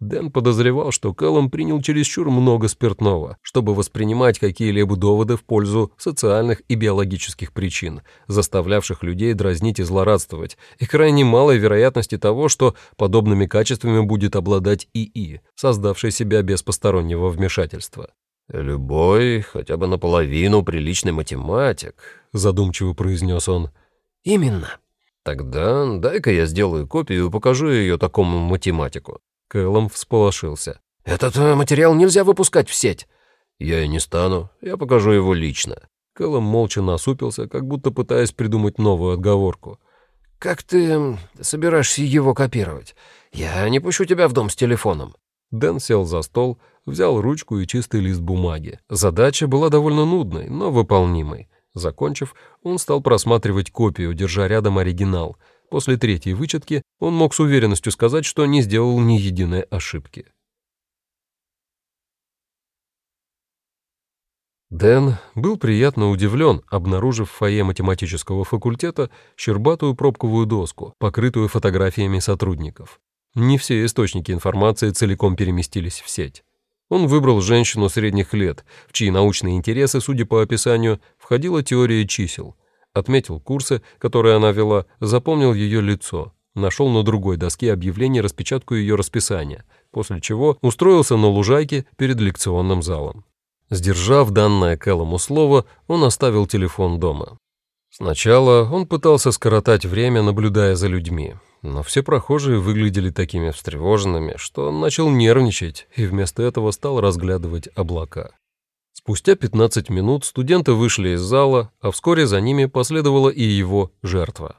Дэн подозревал, что Кэллом принял чересчур много спиртного, чтобы воспринимать какие-либо доводы в пользу социальных и биологических причин, заставлявших людей дразнить и злорадствовать, и крайне малой вероятности того, что подобными качествами будет обладать ИИ, создавший себя без постороннего вмешательства. «Любой, хотя бы наполовину приличный математик», — задумчиво произнес он. «Именно». «Тогда дай-ка я сделаю копию и покажу ее такому математику». Кэллом всполошился. «Этот э, материал нельзя выпускать в сеть». «Я и не стану. Я покажу его лично». Кэллом молча насупился, как будто пытаясь придумать новую отговорку. «Как ты собираешься его копировать? Я не пущу тебя в дом с телефоном». Дэн сел за стол, взял ручку и чистый лист бумаги. Задача была довольно нудной, но выполнимой. Закончив, он стал просматривать копию, держа рядом оригинал. После третьей вычетки он мог с уверенностью сказать, что не сделал ни единой ошибки. Дэн был приятно удивлен, обнаружив в фойе математического факультета щербатую пробковую доску, покрытую фотографиями сотрудников. Не все источники информации целиком переместились в сеть. Он выбрал женщину средних лет, в чьи научные интересы, судя по описанию, входила теория чисел. Отметил курсы, которые она вела, запомнил ее лицо, нашел на другой доске объявление распечатку ее расписания, после чего устроился на лужайке перед лекционным залом. Сдержав данное Кэллому слово, он оставил телефон дома. Сначала он пытался скоротать время, наблюдая за людьми но все прохожие выглядели такими встревоженными, что он начал нервничать и вместо этого стал разглядывать облака. Спустя 15 минут студенты вышли из зала, а вскоре за ними последовала и его жертва.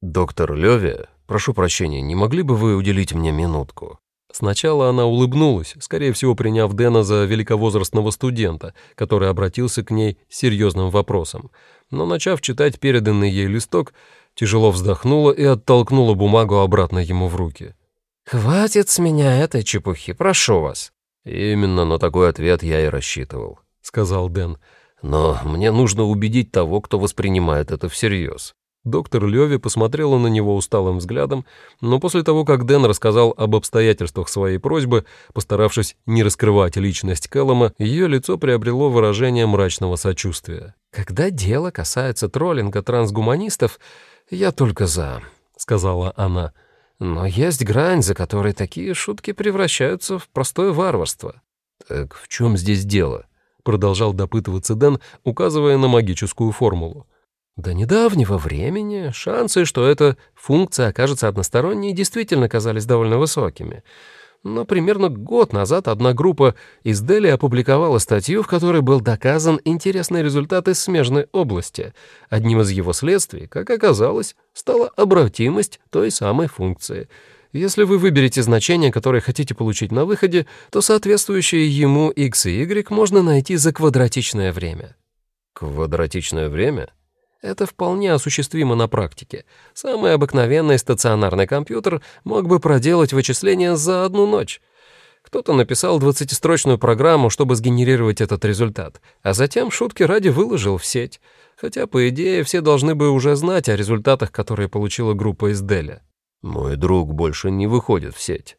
«Доктор Леви, прошу прощения, не могли бы вы уделить мне минутку?» Сначала она улыбнулась, скорее всего, приняв Дэна за великовозрастного студента, который обратился к ней с серьезным вопросом. Но, начав читать переданный ей листок, тяжело вздохнула и оттолкнула бумагу обратно ему в руки. «Хватит с меня этой чепухи, прошу вас». «Именно на такой ответ я и рассчитывал», — сказал Дэн. «Но мне нужно убедить того, кто воспринимает это всерьез». Доктор Леви посмотрела на него усталым взглядом, но после того, как Дэн рассказал об обстоятельствах своей просьбы, постаравшись не раскрывать личность Кэллома, ее лицо приобрело выражение мрачного сочувствия. «Когда дело касается троллинга трансгуманистов, «Я только за», — сказала она. «Но есть грань, за которой такие шутки превращаются в простое варварство». «Так в чем здесь дело?» — продолжал допытываться Дэн, указывая на магическую формулу. До недавнего времени шансы, что эта функция окажется односторонней, действительно казались довольно высокими но примерно год назад одна группа из Дели опубликовала статью, в которой был доказан интересный результат из смежной области. Одним из его следствий, как оказалось, стала обратимость той самой функции. Если вы выберете значение, которое хотите получить на выходе, то соответствующее ему x и y можно найти за квадратичное время. Квадратичное время? Это вполне осуществимо на практике. Самый обыкновенный стационарный компьютер мог бы проделать вычисления за одну ночь. Кто-то написал двадцатистрочную программу, чтобы сгенерировать этот результат, а затем шутки ради выложил в сеть. Хотя, по идее, все должны бы уже знать о результатах, которые получила группа из Деля. Мой друг больше не выходит в сеть.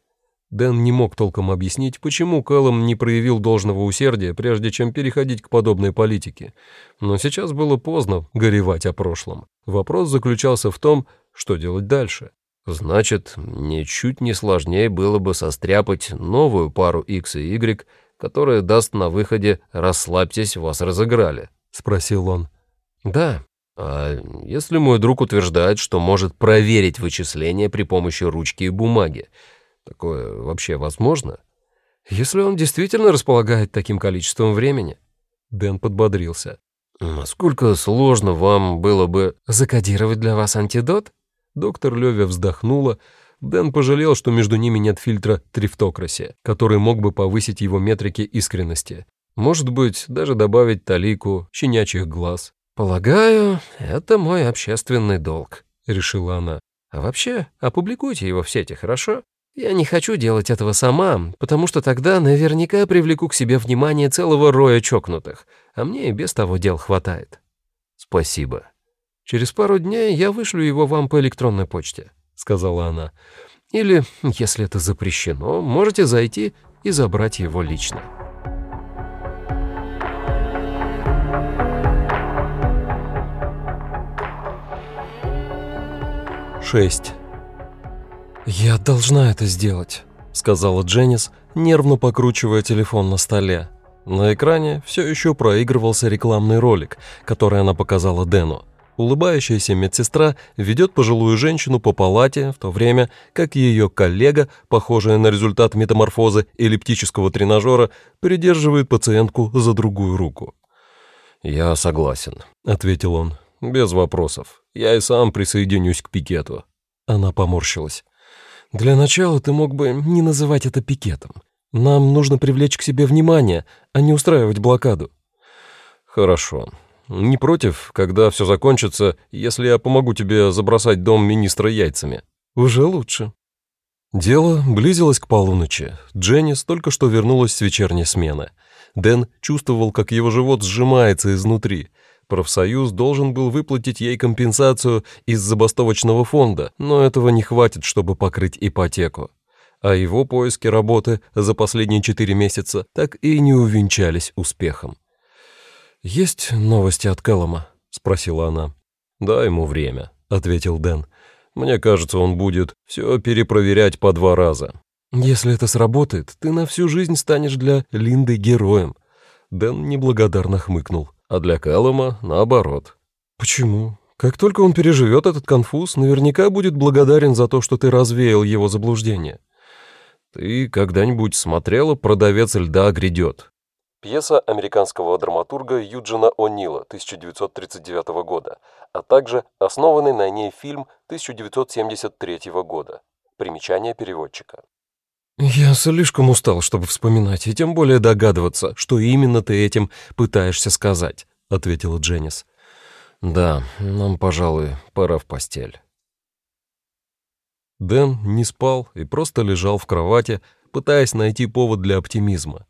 Дэн не мог толком объяснить, почему Кэллом не проявил должного усердия, прежде чем переходить к подобной политике. Но сейчас было поздно горевать о прошлом. Вопрос заключался в том, что делать дальше. Значит, ничуть не сложнее было бы состряпать новую пару X и Y, которая даст на выходе «расслабьтесь, вас разыграли», — спросил он. «Да, а если мой друг утверждает, что может проверить вычисления при помощи ручки и бумаги, такое вообще возможно? Если он действительно располагает таким количеством времени?» Дэн подбодрился. «Насколько сложно вам было бы закодировать для вас антидот?» Доктор Лёвя вздохнула. Дэн пожалел, что между ними нет фильтра трифтокраси, который мог бы повысить его метрики искренности. Может быть, даже добавить талику щенячьих глаз. «Полагаю, это мой общественный долг», — решила она. «А вообще, опубликуйте его в сети, хорошо? Я не хочу делать этого сама, потому что тогда наверняка привлеку к себе внимание целого роя чокнутых, а мне и без того дел хватает». «Спасибо». «Через пару дней я вышлю его вам по электронной почте», — сказала она. «Или, если это запрещено, можете зайти и забрать его лично». Шесть. «Я должна это сделать», — сказала Дженнис, нервно покручивая телефон на столе. На экране все еще проигрывался рекламный ролик, который она показала Дэну. Улыбающаяся медсестра ведет пожилую женщину по палате, в то время как ее коллега, похожая на результат метаморфозы эллиптического тренажера, придерживает пациентку за другую руку. «Я согласен», — ответил он, — «без вопросов. Я и сам присоединюсь к пикету». Она поморщилась. «Для начала ты мог бы не называть это пикетом. Нам нужно привлечь к себе внимание, а не устраивать блокаду». «Хорошо», не против, когда все закончится, если я помогу тебе забросать дом министра яйцами?» «Уже лучше». Дело близилось к полуночи. Дженнис только что вернулась с вечерней смены. Дэн чувствовал, как его живот сжимается изнутри. Профсоюз должен был выплатить ей компенсацию из забастовочного фонда, но этого не хватит, чтобы покрыть ипотеку. А его поиски работы за последние четыре месяца так и не увенчались успехом. «Есть новости от Кэллома?» — спросила она. «Дай ему время», — ответил Дэн. «Мне кажется, он будет все перепроверять по два раза». «Если это сработает, ты на всю жизнь станешь для Линды героем». Дэн неблагодарно хмыкнул. «А для Кэллома наоборот». «Почему? Как только он переживет этот конфуз, наверняка будет благодарен за то, что ты развеял его заблуждение». «Ты когда-нибудь смотрела «Продавец льда грядет»?» Пьеса американского драматурга Юджина О'Нила 1939 года, а также основанный на ней фильм 1973 года. Примечание переводчика. «Я слишком устал, чтобы вспоминать, и тем более догадываться, что именно ты этим пытаешься сказать», — ответила Дженнис. «Да, нам, пожалуй, пора в постель». Дэн не спал и просто лежал в кровати, пытаясь найти повод для оптимизма.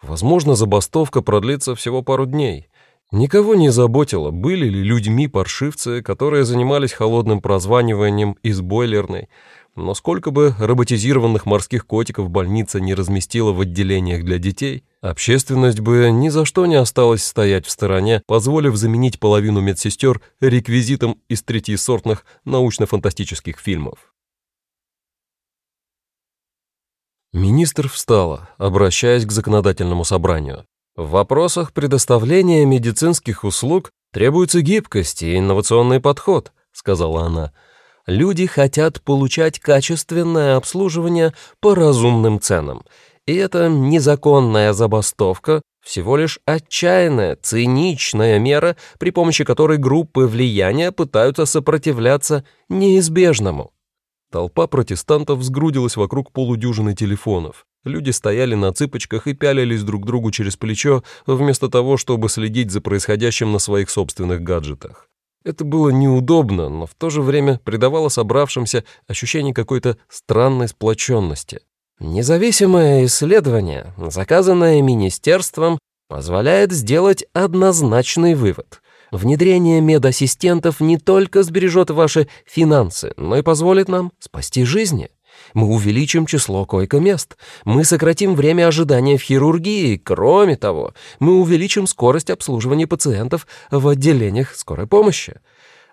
Возможно, забастовка продлится всего пару дней. Никого не заботило, были ли людьми паршивцы, которые занимались холодным прозваниванием из бойлерной. Но сколько бы роботизированных морских котиков больница не разместила в отделениях для детей, общественность бы ни за что не осталась стоять в стороне, позволив заменить половину медсестер реквизитом из третьесортных научно-фантастических фильмов. Министр встала, обращаясь к законодательному собранию. В вопросах предоставления медицинских услуг требуется гибкость и инновационный подход, сказала она. Люди хотят получать качественное обслуживание по разумным ценам. И эта незаконная забастовка всего лишь отчаянная, циничная мера, при помощи которой группы влияния пытаются сопротивляться неизбежному. Толпа протестантов сгрудилась вокруг полудюжины телефонов. Люди стояли на цыпочках и пялились друг другу через плечо, вместо того, чтобы следить за происходящим на своих собственных гаджетах. Это было неудобно, но в то же время придавало собравшимся ощущение какой-то странной сплоченности. Независимое исследование, заказанное министерством, позволяет сделать однозначный вывод. Внедрение медассистентов не только сбережет ваши финансы, но и позволит нам спасти жизни. Мы увеличим число койко-мест. Мы сократим время ожидания в хирургии. Кроме того, мы увеличим скорость обслуживания пациентов в отделениях скорой помощи.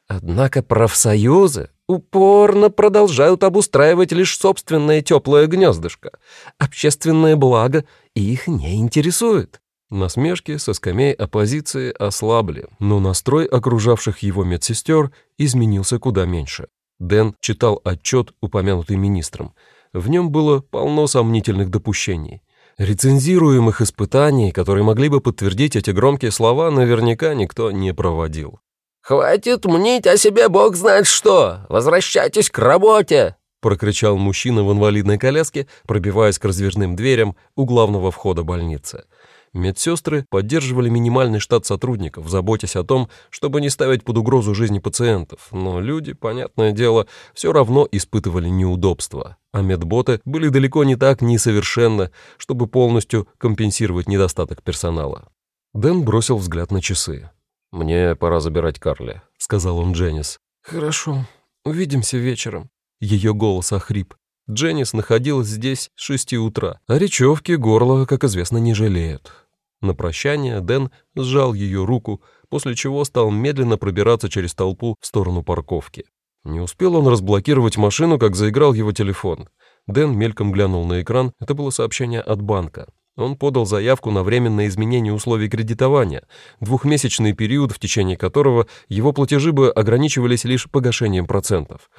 Однако профсоюзы упорно продолжают обустраивать лишь собственное теплое гнездышко. Общественное благо их не интересует. Насмешки со скамей оппозиции ослабли, но настрой окружавших его медсестер изменился куда меньше. Дэн читал отчет, упомянутый министром. В нем было полно сомнительных допущений. Рецензируемых испытаний, которые могли бы подтвердить эти громкие слова, наверняка никто не проводил. «Хватит мнить о себе бог знает что! Возвращайтесь к работе!» прокричал мужчина в инвалидной коляске, пробиваясь к раздвижным дверям у главного входа больницы. Медсестры поддерживали минимальный штат сотрудников, заботясь о том, чтобы не ставить под угрозу жизни пациентов, но люди, понятное дело, все равно испытывали неудобства, а медботы были далеко не так несовершенны, чтобы полностью компенсировать недостаток персонала. Дэн бросил взгляд на часы. «Мне пора забирать Карли», — сказал он Дженнис. «Хорошо, увидимся вечером». Ее голос охрип. Дженнис находилась здесь с шести утра, а речевки горло, как известно, не жалеют. На прощание Дэн сжал ее руку, после чего стал медленно пробираться через толпу в сторону парковки. Не успел он разблокировать машину, как заиграл его телефон. Дэн мельком глянул на экран, это было сообщение от банка. Он подал заявку на временное изменение условий кредитования, двухмесячный период, в течение которого его платежи бы ограничивались лишь погашением процентов.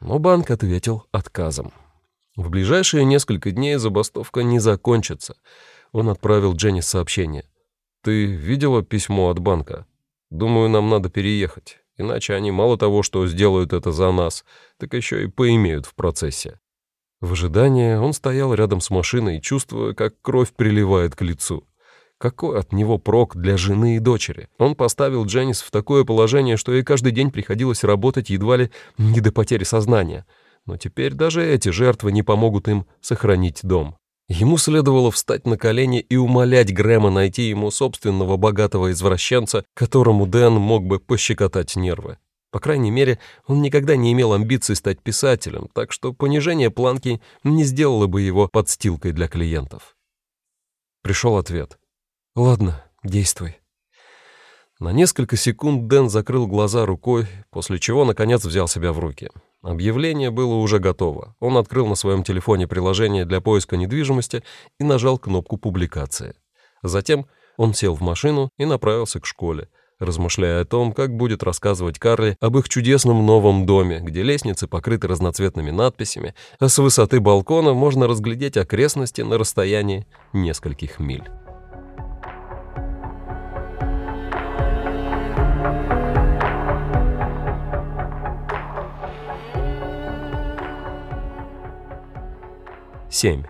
Но банк ответил отказом. В ближайшие несколько дней забастовка не закончится — он отправил Дженни сообщение. «Ты видела письмо от банка? Думаю, нам надо переехать, иначе они мало того, что сделают это за нас, так еще и поимеют в процессе». В ожидании он стоял рядом с машиной, чувствуя, как кровь приливает к лицу. Какой от него прок для жены и дочери? Он поставил Дженнис в такое положение, что ей каждый день приходилось работать едва ли не до потери сознания. Но теперь даже эти жертвы не помогут им сохранить дом. Ему следовало встать на колени и умолять Грэма найти ему собственного богатого извращенца, которому Дэн мог бы пощекотать нервы. По крайней мере, он никогда не имел амбиций стать писателем, так что понижение планки не сделало бы его подстилкой для клиентов. Пришел ответ. «Ладно, действуй». На несколько секунд Дэн закрыл глаза рукой, после чего, наконец, взял себя в руки. Объявление было уже готово. Он открыл на своем телефоне приложение для поиска недвижимости и нажал кнопку публикации. Затем он сел в машину и направился к школе, размышляя о том, как будет рассказывать Карли об их чудесном новом доме, где лестницы покрыты разноцветными надписями, а с высоты балкона можно разглядеть окрестности на расстоянии нескольких миль. 7.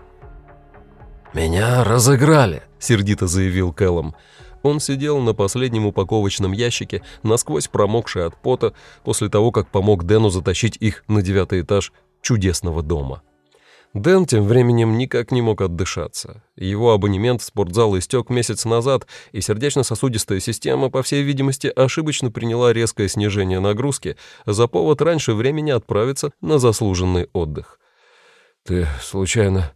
«Меня разыграли», — сердито заявил Кэллом. Он сидел на последнем упаковочном ящике, насквозь промокший от пота, после того, как помог Дэну затащить их на девятый этаж чудесного дома. Дэн тем временем никак не мог отдышаться. Его абонемент в спортзал истек месяц назад, и сердечно-сосудистая система, по всей видимости, ошибочно приняла резкое снижение нагрузки за повод раньше времени отправиться на заслуженный отдых. Ты, случайно,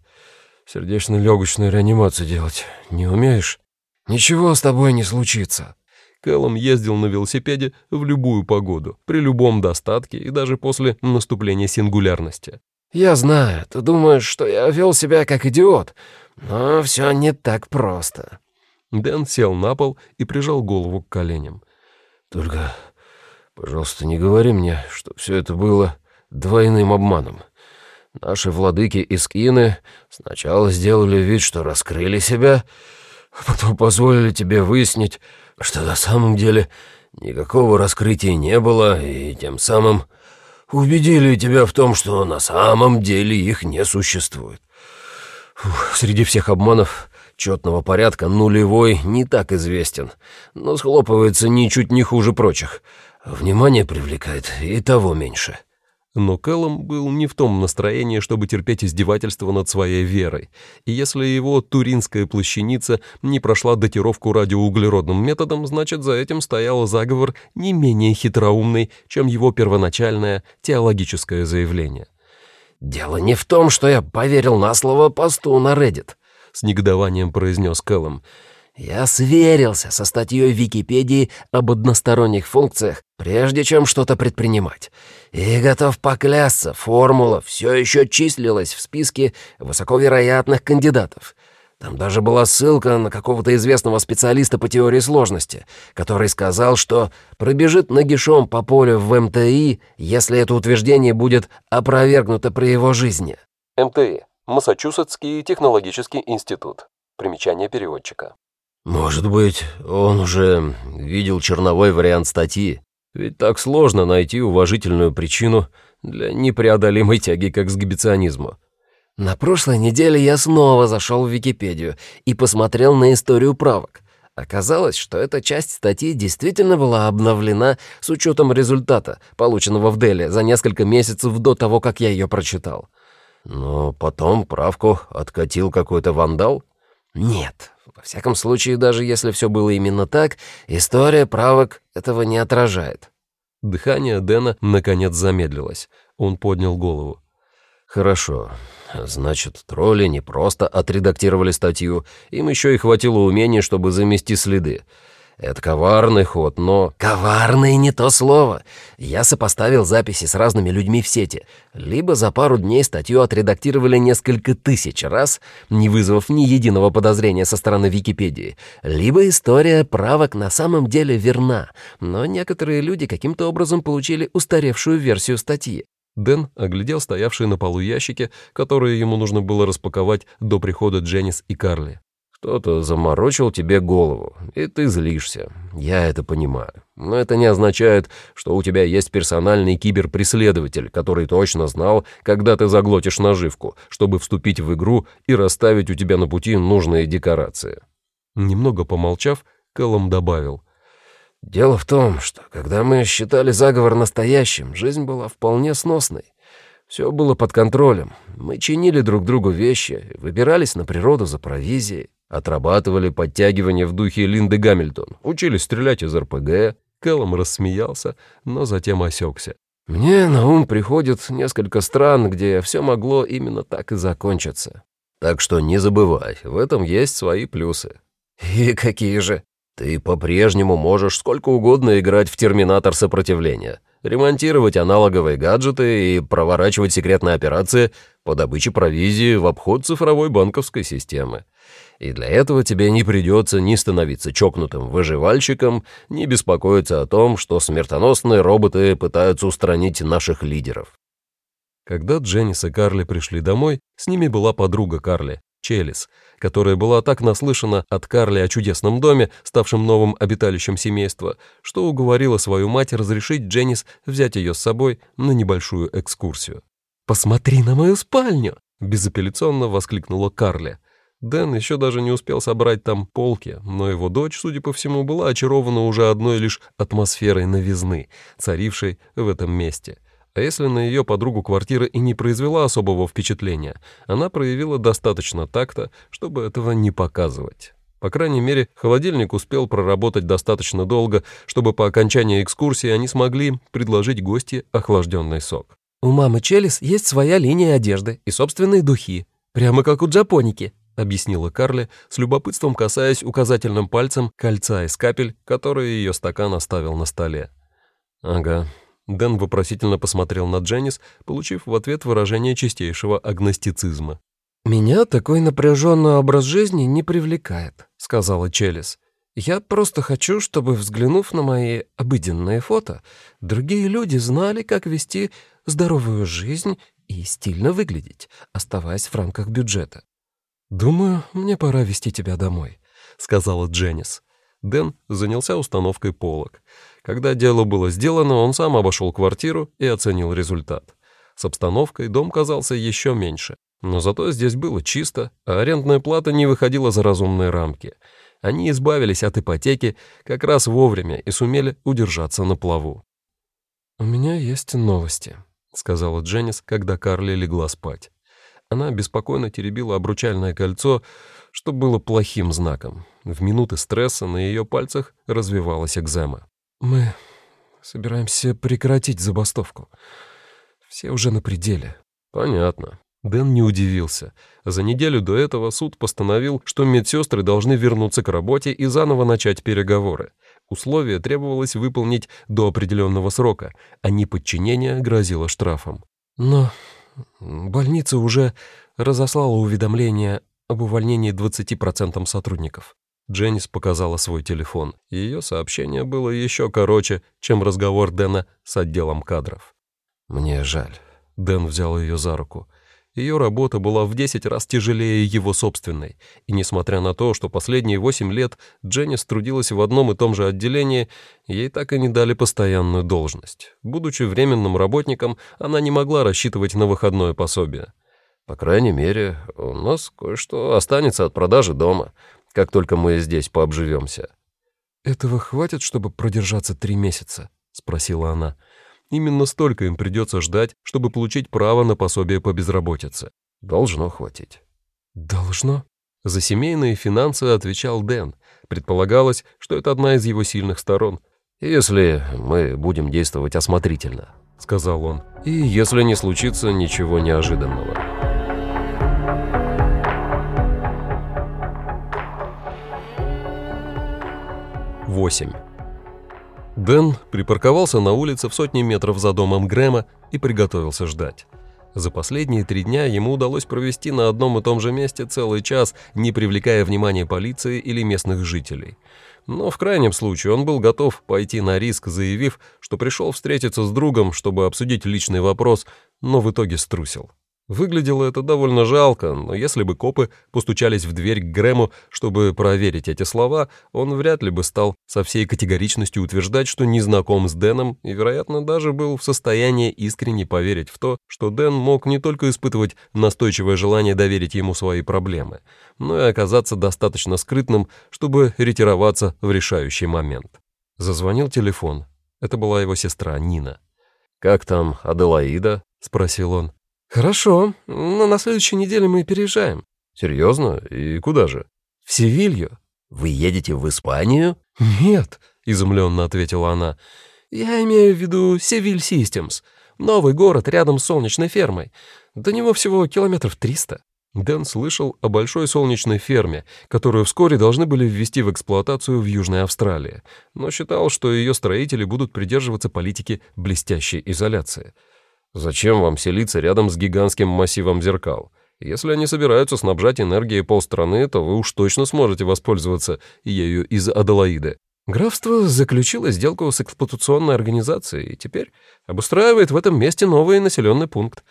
сердечно-легочную реанимацию делать не умеешь? Ничего с тобой не случится. Кэллом ездил на велосипеде в любую погоду, при любом достатке и даже после наступления сингулярности. «Я знаю, ты думаешь, что я вел себя как идиот, но все не так просто». Дэн сел на пол и прижал голову к коленям. «Только, пожалуйста, не говори мне, что все это было двойным обманом. Наши владыки Искины сначала сделали вид, что раскрыли себя, а потом позволили тебе выяснить, что на самом деле никакого раскрытия не было, и тем самым убедили тебя в том, что на самом деле их не существует. Фух, среди всех обманов четного порядка нулевой не так известен, но схлопывается ничуть не хуже прочих. Внимание привлекает и того меньше. Но Кэллом был не в том настроении, чтобы терпеть издевательство над своей верой, и если его туринская плащаница не прошла датировку радиоуглеродным методом, значит, за этим стоял заговор не менее хитроумный, чем его первоначальное теологическое заявление. «Дело не в том, что я поверил на слово посту на Reddit», — с негодованием произнес Кэллом. Я сверился со статьей Википедии об односторонних функциях, прежде чем что-то предпринимать. И готов поклясться, формула все еще числилась в списке высоковероятных кандидатов. Там даже была ссылка на какого-то известного специалиста по теории сложности, который сказал, что пробежит нагишом по полю в МТИ, если это утверждение будет опровергнуто при его жизни. МТИ – Массачусетский технологический институт. Примечание переводчика. Может быть, он уже видел черновой вариант статьи. Ведь так сложно найти уважительную причину для непреодолимой тяги к эксгибиционизму. На прошлой неделе я снова зашел в Википедию и посмотрел на историю правок. Оказалось, что эта часть статьи действительно была обновлена с учетом результата, полученного в Дели за несколько месяцев до того, как я ее прочитал. Но потом правку откатил какой-то вандал? Нет, во всяком случае, даже если все было именно так, история правок этого не отражает. Дыхание Дэна наконец замедлилось. Он поднял голову. «Хорошо. Значит, тролли не просто отредактировали статью, им еще и хватило умения, чтобы замести следы. Это коварный ход, но... Коварный не то слово. Я сопоставил записи с разными людьми в сети. Либо за пару дней статью отредактировали несколько тысяч раз, не вызвав ни единого подозрения со стороны Википедии, либо история правок на самом деле верна, но некоторые люди каким-то образом получили устаревшую версию статьи. Дэн оглядел стоявшие на полу ящики, которые ему нужно было распаковать до прихода Дженнис и Карли. Кто-то заморочил тебе голову, и ты злишься. Я это понимаю. Но это не означает, что у тебя есть персональный киберпреследователь, который точно знал, когда ты заглотишь наживку, чтобы вступить в игру и расставить у тебя на пути нужные декорации. Немного помолчав, Кэллом добавил. «Дело в том, что когда мы считали заговор настоящим, жизнь была вполне сносной. Все было под контролем. Мы чинили друг другу вещи, выбирались на природу за провизией. Отрабатывали подтягивания в духе Линды Гамильтон, учились стрелять из РПГ. Кэллом рассмеялся, но затем осекся. Мне на ум приходит несколько стран, где все могло именно так и закончиться. Так что не забывай, в этом есть свои плюсы. И какие же? Ты по-прежнему можешь сколько угодно играть в терминатор сопротивления, ремонтировать аналоговые гаджеты и проворачивать секретные операции по добыче провизии в обход цифровой банковской системы. И для этого тебе не придется ни становиться чокнутым выживальщиком, ни беспокоиться о том, что смертоносные роботы пытаются устранить наших лидеров. Когда Дженнис и Карли пришли домой, с ними была подруга Карли, Челис, которая была так наслышана от Карли о чудесном доме, ставшем новым обиталищем семейства, что уговорила свою мать разрешить Дженнис взять ее с собой на небольшую экскурсию. «Посмотри на мою спальню!» — безапелляционно воскликнула Карли. Дэн еще даже не успел собрать там полки, но его дочь, судя по всему, была очарована уже одной лишь атмосферой новизны, царившей в этом месте. А если на ее подругу квартира и не произвела особого впечатления, она проявила достаточно такта, чтобы этого не показывать. По крайней мере, холодильник успел проработать достаточно долго, чтобы по окончании экскурсии они смогли предложить гости охлажденный сок. «У мамы Челис есть своя линия одежды и собственные духи, прямо как у Джапоники», — объяснила Карли, с любопытством касаясь указательным пальцем кольца из капель, которые ее стакан оставил на столе. «Ага». Дэн вопросительно посмотрел на Дженнис, получив в ответ выражение чистейшего агностицизма. «Меня такой напряженный образ жизни не привлекает», — сказала Челис. «Я просто хочу, чтобы, взглянув на мои обыденные фото, другие люди знали, как вести здоровую жизнь и стильно выглядеть, оставаясь в рамках бюджета. «Думаю, мне пора вести тебя домой», — сказала Дженнис. Дэн занялся установкой полок. Когда дело было сделано, он сам обошел квартиру и оценил результат. С обстановкой дом казался еще меньше, но зато здесь было чисто, а арендная плата не выходила за разумные рамки. Они избавились от ипотеки как раз вовремя и сумели удержаться на плаву. «У меня есть новости», — сказала Дженнис, когда Карли легла спать. Она беспокойно теребила обручальное кольцо, что было плохим знаком. В минуты стресса на ее пальцах развивалась экзема. «Мы собираемся прекратить забастовку. Все уже на пределе». «Понятно». Дэн не удивился. За неделю до этого суд постановил, что медсестры должны вернуться к работе и заново начать переговоры. Условие требовалось выполнить до определенного срока, а неподчинение грозило штрафом. Но больница уже разослала уведомление об увольнении 20% сотрудников. Дженнис показала свой телефон. Ее сообщение было еще короче, чем разговор Дэна с отделом кадров. «Мне жаль». Дэн взял ее за руку. Ее работа была в 10 раз тяжелее его собственной, и несмотря на то, что последние 8 лет Дженнис трудилась в одном и том же отделении, ей так и не дали постоянную должность. Будучи временным работником, она не могла рассчитывать на выходное пособие. «По крайней мере, у нас кое-что останется от продажи дома, как только мы здесь пообживемся». «Этого хватит, чтобы продержаться три месяца?» — спросила она. Именно столько им придется ждать, чтобы получить право на пособие по безработице. Должно хватить. Должно? За семейные финансы отвечал Дэн. Предполагалось, что это одна из его сильных сторон. «Если мы будем действовать осмотрительно», — сказал он, «и если не случится ничего неожиданного». Восемь. Дэн припарковался на улице в сотни метров за домом Грэма и приготовился ждать. За последние три дня ему удалось провести на одном и том же месте целый час, не привлекая внимания полиции или местных жителей. Но в крайнем случае он был готов пойти на риск, заявив, что пришел встретиться с другом, чтобы обсудить личный вопрос, но в итоге струсил. Выглядело это довольно жалко, но если бы копы постучались в дверь к Грэму, чтобы проверить эти слова, он вряд ли бы стал со всей категоричностью утверждать, что не знаком с Дэном и, вероятно, даже был в состоянии искренне поверить в то, что Дэн мог не только испытывать настойчивое желание доверить ему свои проблемы, но и оказаться достаточно скрытным, чтобы ретироваться в решающий момент. Зазвонил телефон. Это была его сестра Нина. «Как там Аделаида?» — спросил он. «Хорошо, но на следующей неделе мы переезжаем». «Серьезно? И куда же?» «В Севилью». «Вы едете в Испанию?» «Нет», — изумленно ответила она. «Я имею в виду Севиль Системс, новый город рядом с солнечной фермой. До него всего километров триста». Дэн слышал о большой солнечной ферме, которую вскоре должны были ввести в эксплуатацию в Южной Австралии, но считал, что ее строители будут придерживаться политики блестящей изоляции. Зачем вам селиться рядом с гигантским массивом зеркал? Если они собираются снабжать энергией полстраны, то вы уж точно сможете воспользоваться ею из Аделаиды. Графство заключило сделку с эксплуатационной организацией и теперь обустраивает в этом месте новый населенный пункт.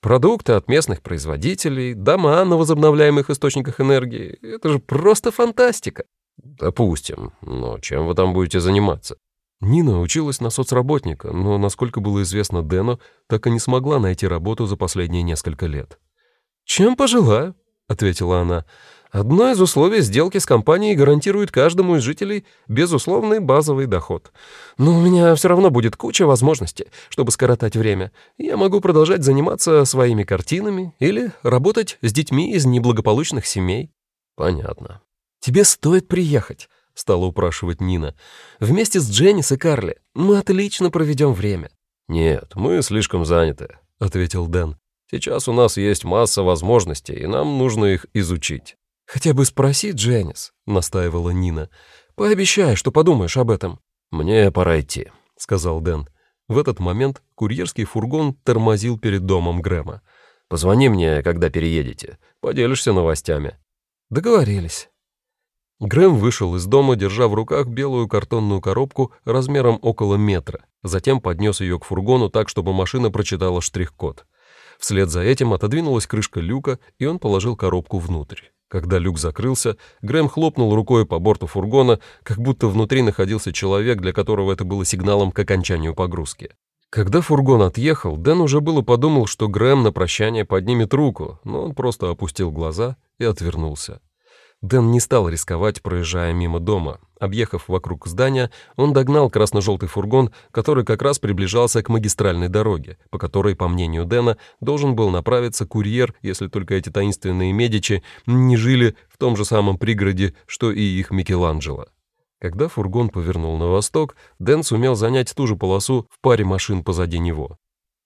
Продукты от местных производителей, дома на возобновляемых источниках энергии — это же просто фантастика. Допустим, но чем вы там будете заниматься? Нина училась на соцработника, но, насколько было известно Дэну, так и не смогла найти работу за последние несколько лет. «Чем пожелаю?» — ответила она. «Одно из условий сделки с компанией гарантирует каждому из жителей безусловный базовый доход. Но у меня все равно будет куча возможностей, чтобы скоротать время. Я могу продолжать заниматься своими картинами или работать с детьми из неблагополучных семей». «Понятно». «Тебе стоит приехать. — стала упрашивать Нина. «Вместе с Дженнис и Карли мы отлично проведем время». «Нет, мы слишком заняты», — ответил Дэн. «Сейчас у нас есть масса возможностей, и нам нужно их изучить». «Хотя бы спроси Дженнис», — настаивала Нина. «Пообещай, что подумаешь об этом». «Мне пора идти», — сказал Дэн. В этот момент курьерский фургон тормозил перед домом Грэма. «Позвони мне, когда переедете. Поделишься новостями». «Договорились». Грэм вышел из дома, держа в руках белую картонную коробку размером около метра. Затем поднес ее к фургону так, чтобы машина прочитала штрих-код. Вслед за этим отодвинулась крышка люка, и он положил коробку внутрь. Когда люк закрылся, Грэм хлопнул рукой по борту фургона, как будто внутри находился человек, для которого это было сигналом к окончанию погрузки. Когда фургон отъехал, Дэн уже было подумал, что Грэм на прощание поднимет руку, но он просто опустил глаза и отвернулся. Дэн не стал рисковать, проезжая мимо дома. Объехав вокруг здания, он догнал красно-желтый фургон, который как раз приближался к магистральной дороге, по которой, по мнению Дэна, должен был направиться курьер, если только эти таинственные Медичи не жили в том же самом пригороде, что и их Микеланджело. Когда фургон повернул на восток, Дэн сумел занять ту же полосу в паре машин позади него.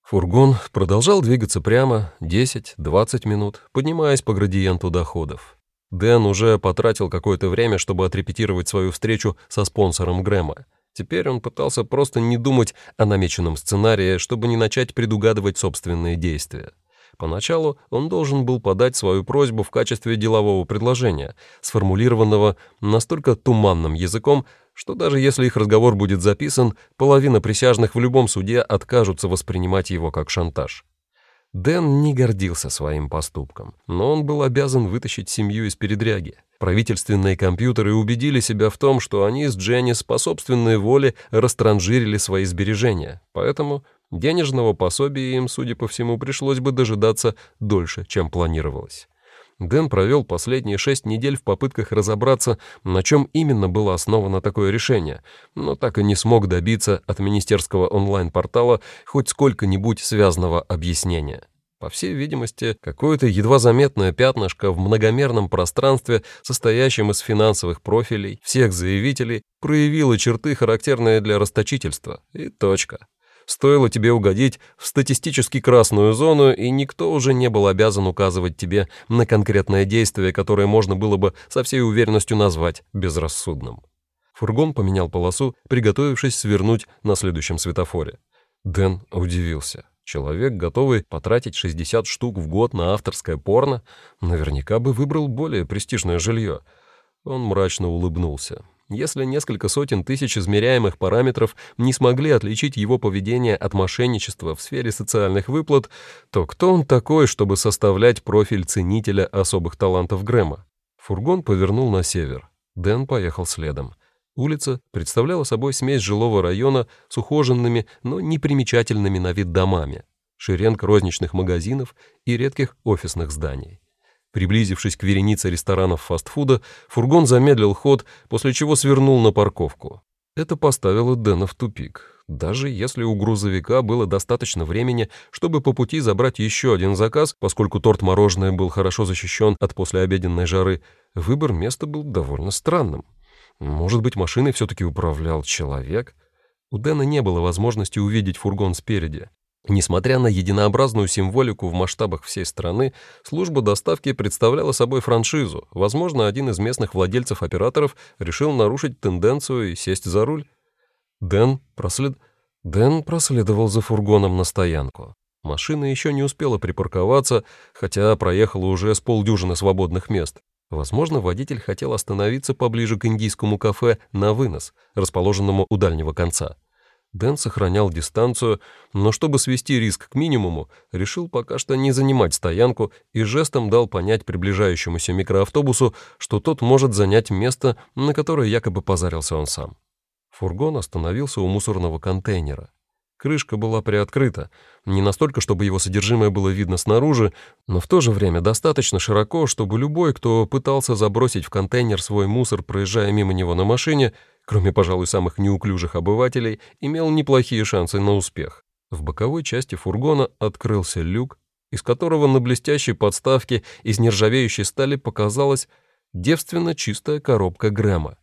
Фургон продолжал двигаться прямо 10-20 минут, поднимаясь по градиенту доходов. Дэн уже потратил какое-то время, чтобы отрепетировать свою встречу со спонсором Грэма. Теперь он пытался просто не думать о намеченном сценарии, чтобы не начать предугадывать собственные действия. Поначалу он должен был подать свою просьбу в качестве делового предложения, сформулированного настолько туманным языком, что даже если их разговор будет записан, половина присяжных в любом суде откажутся воспринимать его как шантаж. Дэн не гордился своим поступком, но он был обязан вытащить семью из передряги. Правительственные компьютеры убедили себя в том, что они с Дженнис по собственной воле растранжирили свои сбережения, поэтому денежного пособия им, судя по всему, пришлось бы дожидаться дольше, чем планировалось. Дэн провел последние шесть недель в попытках разобраться, на чем именно было основано такое решение, но так и не смог добиться от министерского онлайн-портала хоть сколько-нибудь связанного объяснения. По всей видимости, какое-то едва заметное пятнышко в многомерном пространстве, состоящем из финансовых профилей всех заявителей, проявило черты, характерные для расточительства, и точка. Стоило тебе угодить в статистически красную зону, и никто уже не был обязан указывать тебе на конкретное действие, которое можно было бы со всей уверенностью назвать безрассудным. Фургон поменял полосу, приготовившись свернуть на следующем светофоре. Дэн удивился. Человек, готовый потратить 60 штук в год на авторское порно, наверняка бы выбрал более престижное жилье. Он мрачно улыбнулся. Если несколько сотен тысяч измеряемых параметров не смогли отличить его поведение от мошенничества в сфере социальных выплат, то кто он такой, чтобы составлять профиль ценителя особых талантов Грэма? Фургон повернул на север. Дэн поехал следом. Улица представляла собой смесь жилого района с ухоженными, но непримечательными на вид домами, шеренг розничных магазинов и редких офисных зданий. Приблизившись к веренице ресторанов фастфуда, фургон замедлил ход, после чего свернул на парковку. Это поставило Дэна в тупик. Даже если у грузовика было достаточно времени, чтобы по пути забрать еще один заказ, поскольку торт-мороженое был хорошо защищен от послеобеденной жары, выбор места был довольно странным. Может быть, машиной все-таки управлял человек? У Дэна не было возможности увидеть фургон спереди. Несмотря на единообразную символику в масштабах всей страны, служба доставки представляла собой франшизу. Возможно, один из местных владельцев-операторов решил нарушить тенденцию и сесть за руль. Дэн, прослед... Дэн проследовал за фургоном на стоянку. Машина еще не успела припарковаться, хотя проехала уже с полдюжины свободных мест. Возможно, водитель хотел остановиться поближе к индийскому кафе на вынос, расположенному у дальнего конца. Дэн сохранял дистанцию, но чтобы свести риск к минимуму, решил пока что не занимать стоянку и жестом дал понять приближающемуся микроавтобусу, что тот может занять место, на которое якобы позарился он сам. Фургон остановился у мусорного контейнера. Крышка была приоткрыта, не настолько, чтобы его содержимое было видно снаружи, но в то же время достаточно широко, чтобы любой, кто пытался забросить в контейнер свой мусор, проезжая мимо него на машине, кроме, пожалуй, самых неуклюжих обывателей, имел неплохие шансы на успех. В боковой части фургона открылся люк, из которого на блестящей подставке из нержавеющей стали показалась девственно чистая коробка Грэма.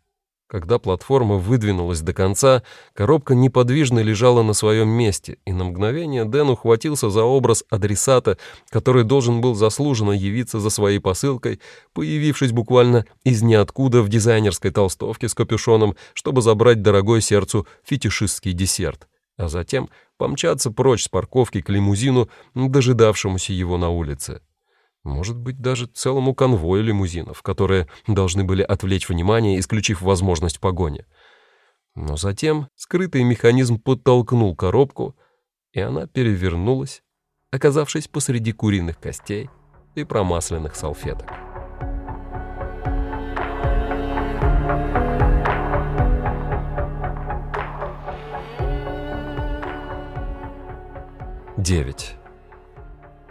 Когда платформа выдвинулась до конца, коробка неподвижно лежала на своем месте, и на мгновение Дэн ухватился за образ адресата, который должен был заслуженно явиться за своей посылкой, появившись буквально из ниоткуда в дизайнерской толстовке с капюшоном, чтобы забрать дорогой сердцу фетишистский десерт, а затем помчаться прочь с парковки к лимузину, дожидавшемуся его на улице. Может быть, даже целому конвою лимузинов, которые должны были отвлечь внимание, исключив возможность погони. Но затем скрытый механизм подтолкнул коробку, и она перевернулась, оказавшись посреди куриных костей и промасленных салфеток. Девять.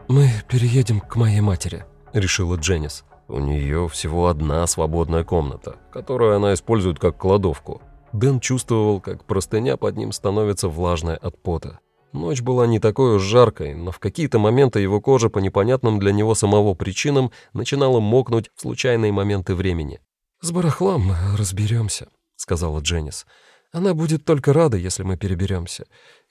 «Мы переедем к моей матери», — решила Дженнис. У нее всего одна свободная комната, которую она использует как кладовку. Дэн чувствовал, как простыня под ним становится влажной от пота. Ночь была не такой уж жаркой, но в какие-то моменты его кожа по непонятным для него самого причинам начинала мокнуть в случайные моменты времени. «С барахлом разберемся», — сказала Дженнис. «Она будет только рада, если мы переберемся.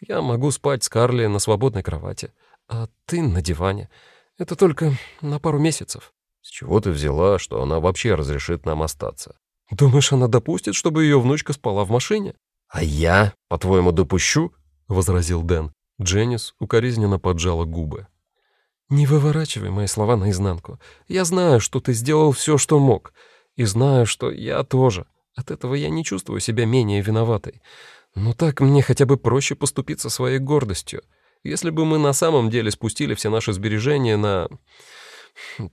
Я могу спать с Карли на свободной кровати, а ты на диване. Это только на пару месяцев». «С чего ты взяла, что она вообще разрешит нам остаться?» «Думаешь, она допустит, чтобы ее внучка спала в машине?» «А я, по-твоему, допущу?» — возразил Дэн. Дженнис укоризненно поджала губы. «Не выворачивай мои слова наизнанку. Я знаю, что ты сделал все, что мог. И знаю, что я тоже. От этого я не чувствую себя менее виноватой. Но так мне хотя бы проще поступиться своей гордостью. Если бы мы на самом деле спустили все наши сбережения на...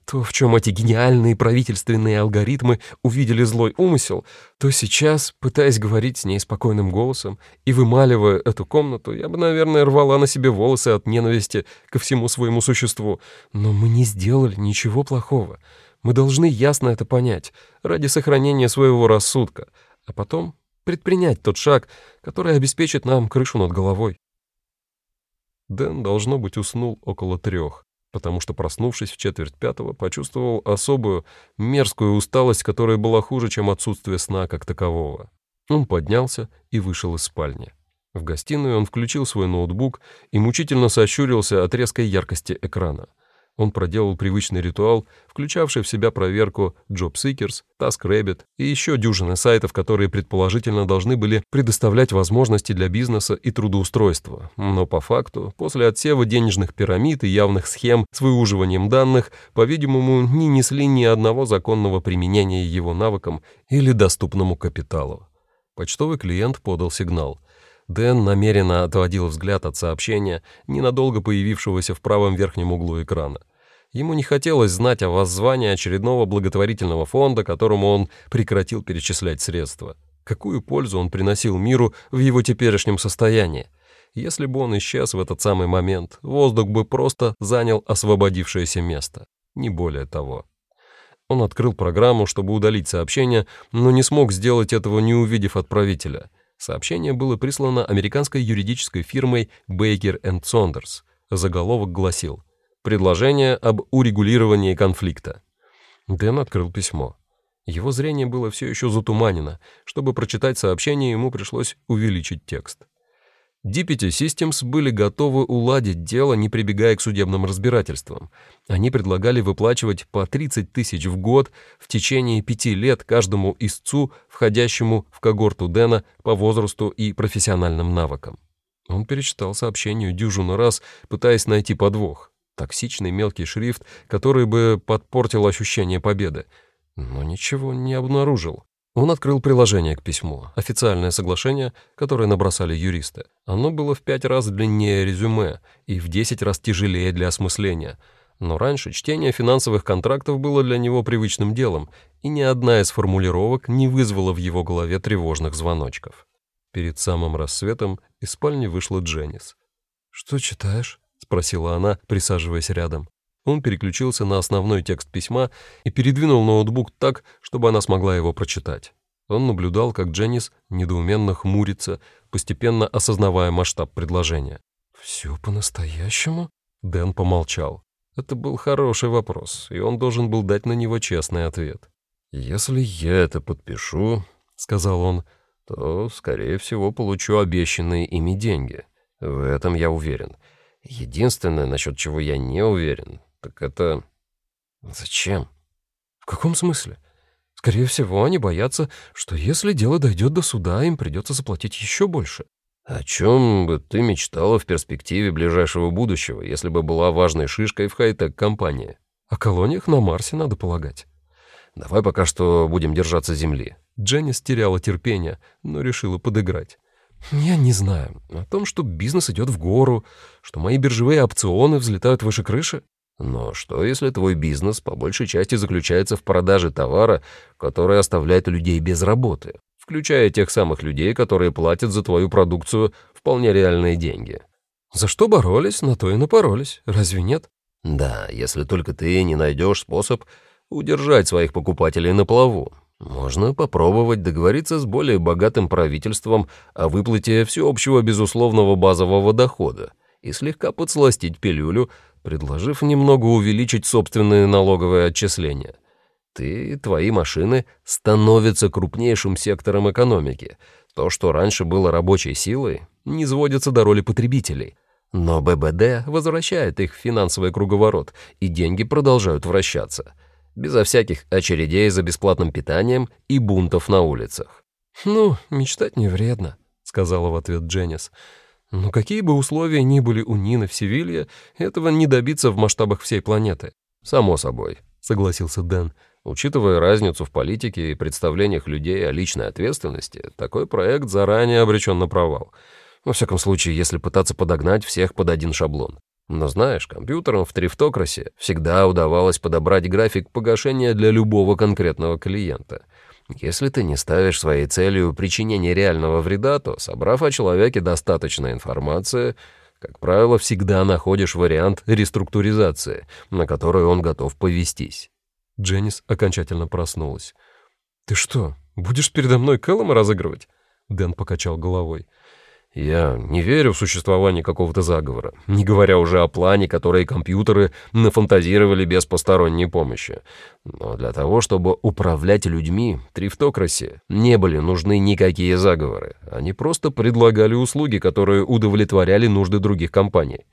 То, в чем эти гениальные правительственные алгоритмы увидели злой умысел, то сейчас, пытаясь говорить с ней спокойным голосом и вымаливая эту комнату, я бы, наверное, рвала на себе волосы от ненависти ко всему своему существу. Но мы не сделали ничего плохого. Мы должны ясно это понять, ради сохранения своего рассудка, а потом предпринять тот шаг, который обеспечит нам крышу над головой. Дэн, должно быть, уснул около трех потому что, проснувшись в четверть пятого, почувствовал особую мерзкую усталость, которая была хуже, чем отсутствие сна как такового. Он поднялся и вышел из спальни. В гостиную он включил свой ноутбук и мучительно сощурился от резкой яркости экрана. Он проделал привычный ритуал, включавший в себя проверку JobSeekers, TaskRabbit и еще дюжины сайтов, которые предположительно должны были предоставлять возможности для бизнеса и трудоустройства. Но по факту, после отсева денежных пирамид и явных схем с выуживанием данных, по-видимому, не несли ни одного законного применения его навыкам или доступному капиталу. Почтовый клиент подал сигнал — Дэн намеренно отводил взгляд от сообщения, ненадолго появившегося в правом верхнем углу экрана. Ему не хотелось знать о воззвании очередного благотворительного фонда, которому он прекратил перечислять средства. Какую пользу он приносил миру в его теперешнем состоянии? Если бы он исчез в этот самый момент, воздух бы просто занял освободившееся место. Не более того. Он открыл программу, чтобы удалить сообщение, но не смог сделать этого, не увидев отправителя — Сообщение было прислано американской юридической фирмой Baker Saunders. Заголовок гласил «Предложение об урегулировании конфликта». Дэн открыл письмо. Его зрение было все еще затуманено. Чтобы прочитать сообщение, ему пришлось увеличить текст. DPT Systems были готовы уладить дело, не прибегая к судебным разбирательствам. Они предлагали выплачивать по 30 тысяч в год в течение пяти лет каждому истцу, входящему в когорту Дэна по возрасту и профессиональным навыкам. Он перечитал сообщение дюжину раз, пытаясь найти подвох. Токсичный мелкий шрифт, который бы подпортил ощущение победы. Но ничего не обнаружил. Он открыл приложение к письму, официальное соглашение, которое набросали юристы. Оно было в пять раз длиннее резюме и в десять раз тяжелее для осмысления. Но раньше чтение финансовых контрактов было для него привычным делом, и ни одна из формулировок не вызвала в его голове тревожных звоночков. Перед самым рассветом из спальни вышла Дженнис. «Что читаешь?» — спросила она, присаживаясь рядом. Он переключился на основной текст письма и передвинул ноутбук так, чтобы она смогла его прочитать. Он наблюдал, как Дженнис недоуменно хмурится, постепенно осознавая масштаб предложения. «Все по-настоящему?» Дэн помолчал. Это был хороший вопрос, и он должен был дать на него честный ответ. «Если я это подпишу», — сказал он, — «то, скорее всего, получу обещанные ими деньги. В этом я уверен. Единственное, насчет чего я не уверен, так это... Зачем? В каком смысле? Скорее всего, они боятся, что если дело дойдет до суда, им придется заплатить еще больше. О чем бы ты мечтала в перспективе ближайшего будущего, если бы была важной шишкой в хай-тек компании? О колониях на Марсе надо полагать. Давай пока что будем держаться Земли. Дженни стеряла терпение, но решила подыграть. Я не знаю. О том, что бизнес идет в гору, что мои биржевые опционы взлетают выше крыши. Но что, если твой бизнес по большей части заключается в продаже товара, который оставляет людей без работы, включая тех самых людей, которые платят за твою продукцию вполне реальные деньги? За что боролись, на то и напоролись, разве нет? Да, если только ты не найдешь способ удержать своих покупателей на плаву. Можно попробовать договориться с более богатым правительством о выплате всеобщего безусловного базового дохода и слегка подсластить пилюлю, предложив немного увеличить собственные налоговые отчисления. Ты и твои машины становятся крупнейшим сектором экономики. То, что раньше было рабочей силой, не сводится до роли потребителей. Но ББД возвращает их в финансовый круговорот, и деньги продолжают вращаться — безо всяких очередей за бесплатным питанием и бунтов на улицах. «Ну, мечтать не вредно», — сказала в ответ Дженнис. «Но какие бы условия ни были у Нины в Севилье, этого не добиться в масштабах всей планеты». «Само собой», — согласился Дэн. «Учитывая разницу в политике и представлениях людей о личной ответственности, такой проект заранее обречен на провал. Во всяком случае, если пытаться подогнать всех под один шаблон. Но знаешь, компьютерам в Трифтокрасе всегда удавалось подобрать график погашения для любого конкретного клиента. Если ты не ставишь своей целью причинение реального вреда, то, собрав о человеке достаточно информации, как правило, всегда находишь вариант реструктуризации, на который он готов повестись. Дженнис окончательно проснулась. «Ты что, будешь передо мной Кэллома разыгрывать?» Дэн покачал головой. Я не верю в существование какого-то заговора, не говоря уже о плане, который компьютеры нафантазировали без посторонней помощи. Но для того, чтобы управлять людьми, трифтокраси не были нужны никакие заговоры. Они просто предлагали услуги, которые удовлетворяли нужды других компаний.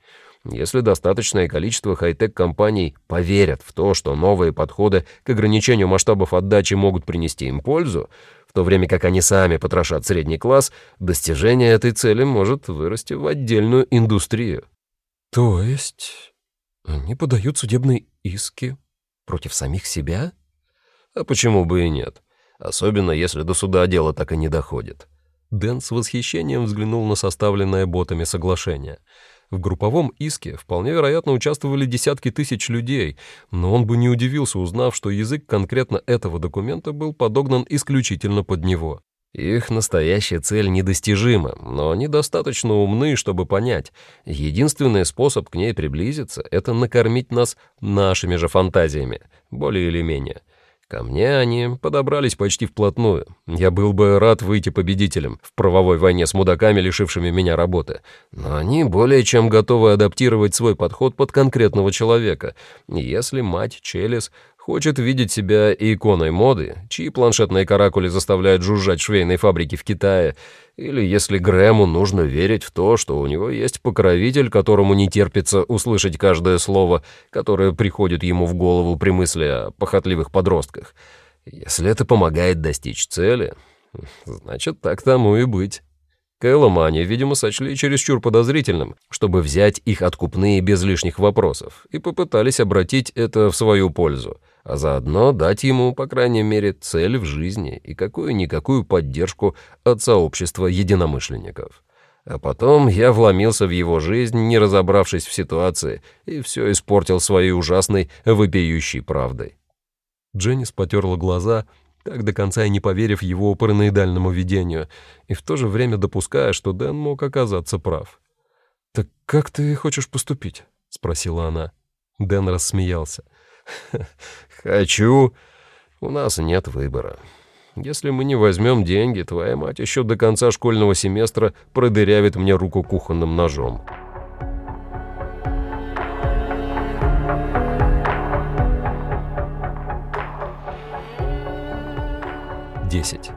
Если достаточное количество хай-тек компаний поверят в то, что новые подходы к ограничению масштабов отдачи могут принести им пользу, то время как они сами потрошат средний класс, достижение этой цели может вырасти в отдельную индустрию. То есть они подают судебные иски против самих себя? А почему бы и нет? Особенно если до суда дело так и не доходит. Дэн с восхищением взглянул на составленное ботами соглашение — в групповом иске вполне вероятно участвовали десятки тысяч людей, но он бы не удивился, узнав, что язык конкретно этого документа был подогнан исключительно под него. Их настоящая цель недостижима, но они достаточно умны, чтобы понять. Единственный способ к ней приблизиться — это накормить нас нашими же фантазиями, более или менее. Ко мне они подобрались почти вплотную. Я был бы рад выйти победителем в правовой войне с мудаками, лишившими меня работы. Но они более чем готовы адаптировать свой подход под конкретного человека. Если мать Челес хочет видеть себя иконой моды, чьи планшетные каракули заставляют жужжать швейной фабрики в Китае, или если Грэму нужно верить в то, что у него есть покровитель, которому не терпится услышать каждое слово, которое приходит ему в голову при мысли о похотливых подростках. Если это помогает достичь цели, значит, так тому и быть. Кэлломани, видимо, сочли чересчур подозрительным, чтобы взять их откупные без лишних вопросов, и попытались обратить это в свою пользу а заодно дать ему, по крайней мере, цель в жизни и какую-никакую поддержку от сообщества единомышленников. А потом я вломился в его жизнь, не разобравшись в ситуации, и все испортил своей ужасной, вопиющей правдой. Дженнис потерла глаза, так до конца и не поверив его параноидальному видению, и в то же время допуская, что Дэн мог оказаться прав. «Так как ты хочешь поступить?» — спросила она. Дэн рассмеялся. «Хочу. У нас нет выбора. Если мы не возьмем деньги, твоя мать еще до конца школьного семестра продырявит мне руку кухонным ножом». Десять.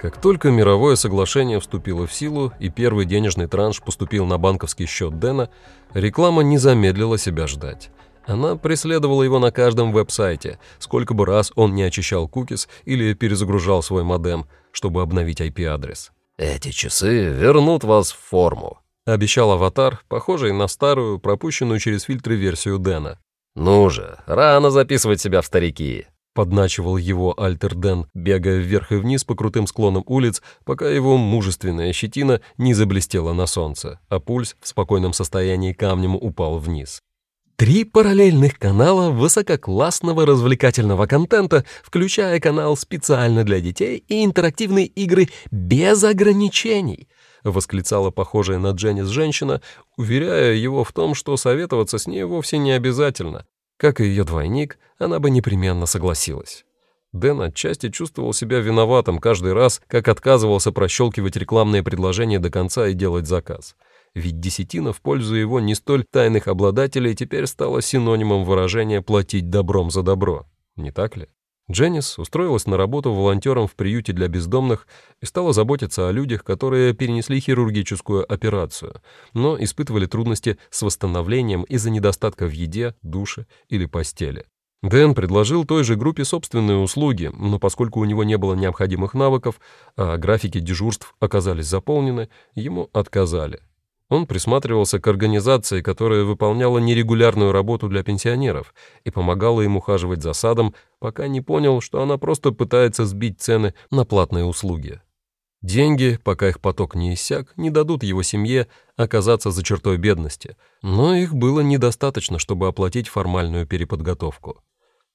Как только мировое соглашение вступило в силу и первый денежный транш поступил на банковский счет Дэна, реклама не замедлила себя ждать. Она преследовала его на каждом веб-сайте, сколько бы раз он не очищал кукис или перезагружал свой модем, чтобы обновить IP-адрес. «Эти часы вернут вас в форму», — обещал аватар, похожий на старую, пропущенную через фильтры версию Дэна. «Ну же, рано записывать себя в старики», — подначивал его Альтер Дэн, бегая вверх и вниз по крутым склонам улиц, пока его мужественная щетина не заблестела на солнце, а пульс в спокойном состоянии камнем упал вниз. Три параллельных канала высококлассного развлекательного контента, включая канал специально для детей и интерактивные игры без ограничений, восклицала похожая на Дженнис женщина, уверяя его в том, что советоваться с ней вовсе не обязательно. Как и ее двойник, она бы непременно согласилась. Дэн отчасти чувствовал себя виноватым каждый раз, как отказывался прощелкивать рекламные предложения до конца и делать заказ. Ведь десятина в пользу его не столь тайных обладателей теперь стала синонимом выражения «платить добром за добро». Не так ли? Дженнис устроилась на работу волонтером в приюте для бездомных и стала заботиться о людях, которые перенесли хирургическую операцию, но испытывали трудности с восстановлением из-за недостатка в еде, душе или постели. Дэн предложил той же группе собственные услуги, но поскольку у него не было необходимых навыков, а графики дежурств оказались заполнены, ему отказали. Он присматривался к организации, которая выполняла нерегулярную работу для пенсионеров и помогала им ухаживать за садом, пока не понял, что она просто пытается сбить цены на платные услуги. Деньги, пока их поток не иссяк, не дадут его семье оказаться за чертой бедности, но их было недостаточно, чтобы оплатить формальную переподготовку.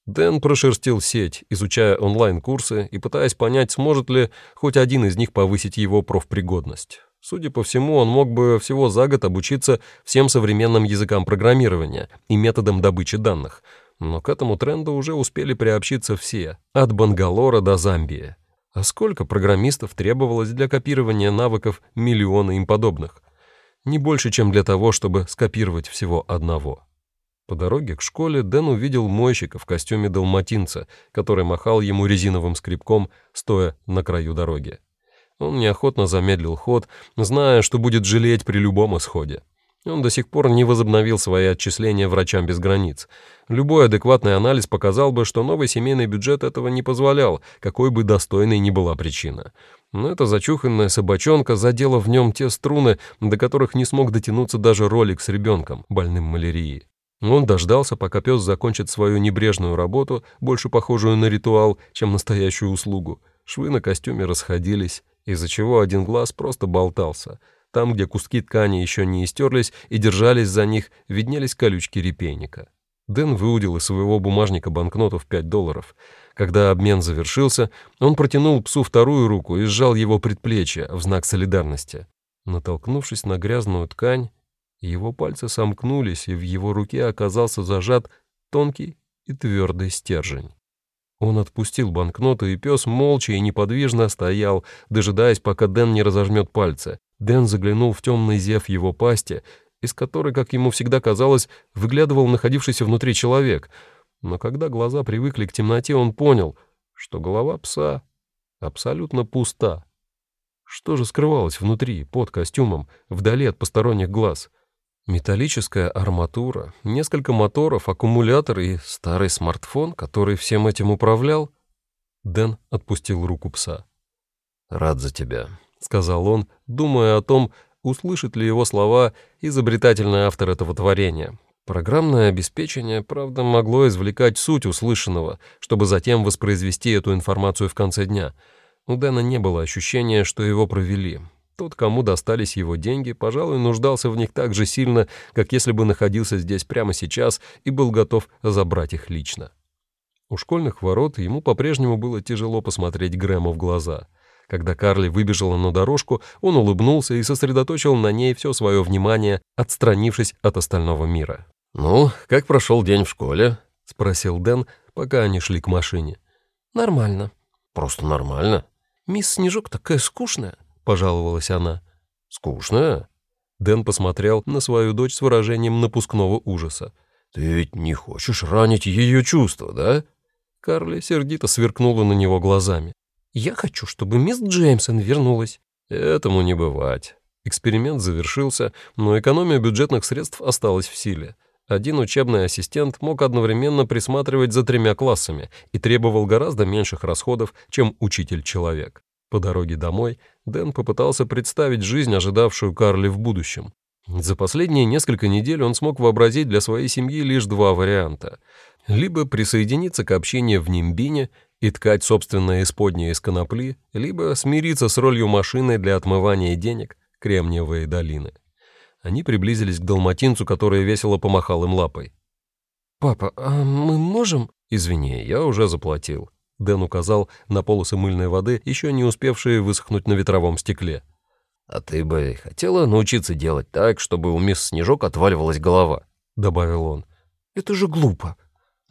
Дэн прошерстил сеть, изучая онлайн-курсы и пытаясь понять, сможет ли хоть один из них повысить его профпригодность. Судя по всему, он мог бы всего за год обучиться всем современным языкам программирования и методам добычи данных, но к этому тренду уже успели приобщиться все, от Бангалора до Замбии. А сколько программистов требовалось для копирования навыков миллиона им подобных? Не больше, чем для того, чтобы скопировать всего одного. По дороге к школе Дэн увидел мойщика в костюме далматинца, который махал ему резиновым скребком, стоя на краю дороги. Он неохотно замедлил ход, зная, что будет жалеть при любом исходе. Он до сих пор не возобновил свои отчисления врачам без границ. Любой адекватный анализ показал бы, что новый семейный бюджет этого не позволял, какой бы достойной ни была причина. Но эта зачуханная собачонка задела в нем те струны, до которых не смог дотянуться даже ролик с ребенком, больным малярией. Он дождался, пока пес закончит свою небрежную работу, больше похожую на ритуал, чем настоящую услугу. Швы на костюме расходились, из-за чего один глаз просто болтался. Там, где куски ткани еще не истерлись и держались за них, виднелись колючки репейника. Дэн выудил из своего бумажника банкноту в 5 долларов. Когда обмен завершился, он протянул псу вторую руку и сжал его предплечье в знак солидарности. Натолкнувшись на грязную ткань, его пальцы сомкнулись, и в его руке оказался зажат тонкий и твердый стержень. Он отпустил банкноту, и пес молча и неподвижно стоял, дожидаясь, пока Дэн не разожмет пальцы. Дэн заглянул в темный зев его пасти, из которой, как ему всегда казалось, выглядывал находившийся внутри человек. Но когда глаза привыкли к темноте, он понял, что голова пса абсолютно пуста. Что же скрывалось внутри, под костюмом, вдали от посторонних глаз — Металлическая арматура, несколько моторов, аккумулятор и старый смартфон, который всем этим управлял. Дэн отпустил руку пса. «Рад за тебя», — сказал он, думая о том, услышит ли его слова изобретательный автор этого творения. Программное обеспечение, правда, могло извлекать суть услышанного, чтобы затем воспроизвести эту информацию в конце дня. У Дэна не было ощущения, что его провели. Тот, кому достались его деньги, пожалуй, нуждался в них так же сильно, как если бы находился здесь прямо сейчас и был готов забрать их лично. У школьных ворот ему по-прежнему было тяжело посмотреть Грэму в глаза. Когда Карли выбежала на дорожку, он улыбнулся и сосредоточил на ней все свое внимание, отстранившись от остального мира. «Ну, как прошел день в школе?» — спросил Дэн, пока они шли к машине. «Нормально». «Просто нормально?» «Мисс Снежок такая скучная». — пожаловалась она. «Скучно?» Дэн посмотрел на свою дочь с выражением напускного ужаса. «Ты ведь не хочешь ранить ее чувства, да?» Карли сердито сверкнула на него глазами. «Я хочу, чтобы мисс Джеймсон вернулась». «Этому не бывать». Эксперимент завершился, но экономия бюджетных средств осталась в силе. Один учебный ассистент мог одновременно присматривать за тремя классами и требовал гораздо меньших расходов, чем учитель-человек. По дороге домой Дэн попытался представить жизнь, ожидавшую Карли в будущем. За последние несколько недель он смог вообразить для своей семьи лишь два варианта. Либо присоединиться к общению в Нимбине и ткать собственное исподнее из конопли, либо смириться с ролью машины для отмывания денег Кремниевой долины. Они приблизились к далматинцу, который весело помахал им лапой. «Папа, а мы можем...» «Извини, я уже заплатил», Дэн указал на полосы мыльной воды, еще не успевшие высохнуть на ветровом стекле. «А ты бы хотела научиться делать так, чтобы у мисс Снежок отваливалась голова?» — добавил он. «Это же глупо!»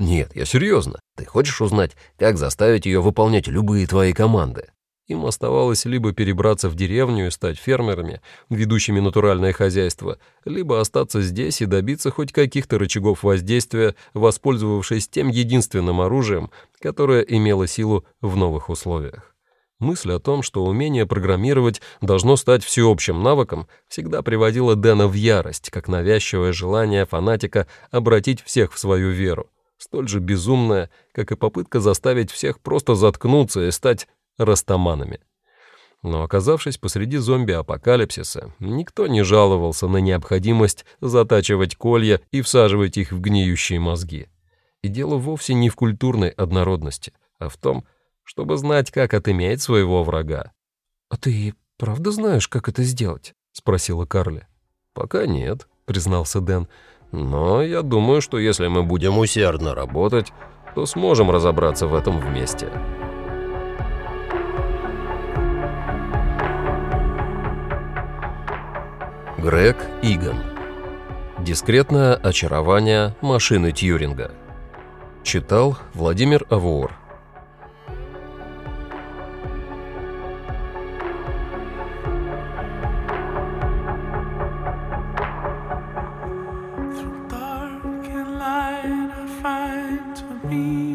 Нет, я серьезно. Ты хочешь узнать, как заставить ее выполнять любые твои команды? Им оставалось либо перебраться в деревню и стать фермерами, ведущими натуральное хозяйство, либо остаться здесь и добиться хоть каких-то рычагов воздействия, воспользовавшись тем единственным оружием, которое имело силу в новых условиях. Мысль о том, что умение программировать должно стать всеобщим навыком, всегда приводила Дэна в ярость, как навязчивое желание фанатика обратить всех в свою веру, столь же безумное, как и попытка заставить всех просто заткнуться и стать растаманами. Но оказавшись посреди зомби-апокалипсиса, никто не жаловался на необходимость затачивать колья и всаживать их в гниющие мозги. И дело вовсе не в культурной однородности, а в том, чтобы знать, как отыметь своего врага. «А ты правда знаешь, как это сделать?» — спросила Карли. «Пока нет», — признался Дэн. «Но я думаю, что если мы будем усердно работать, то сможем разобраться в этом вместе». Грег Иган. Дискретное очарование машины Тьюринга. Читал Владимир Авуор. me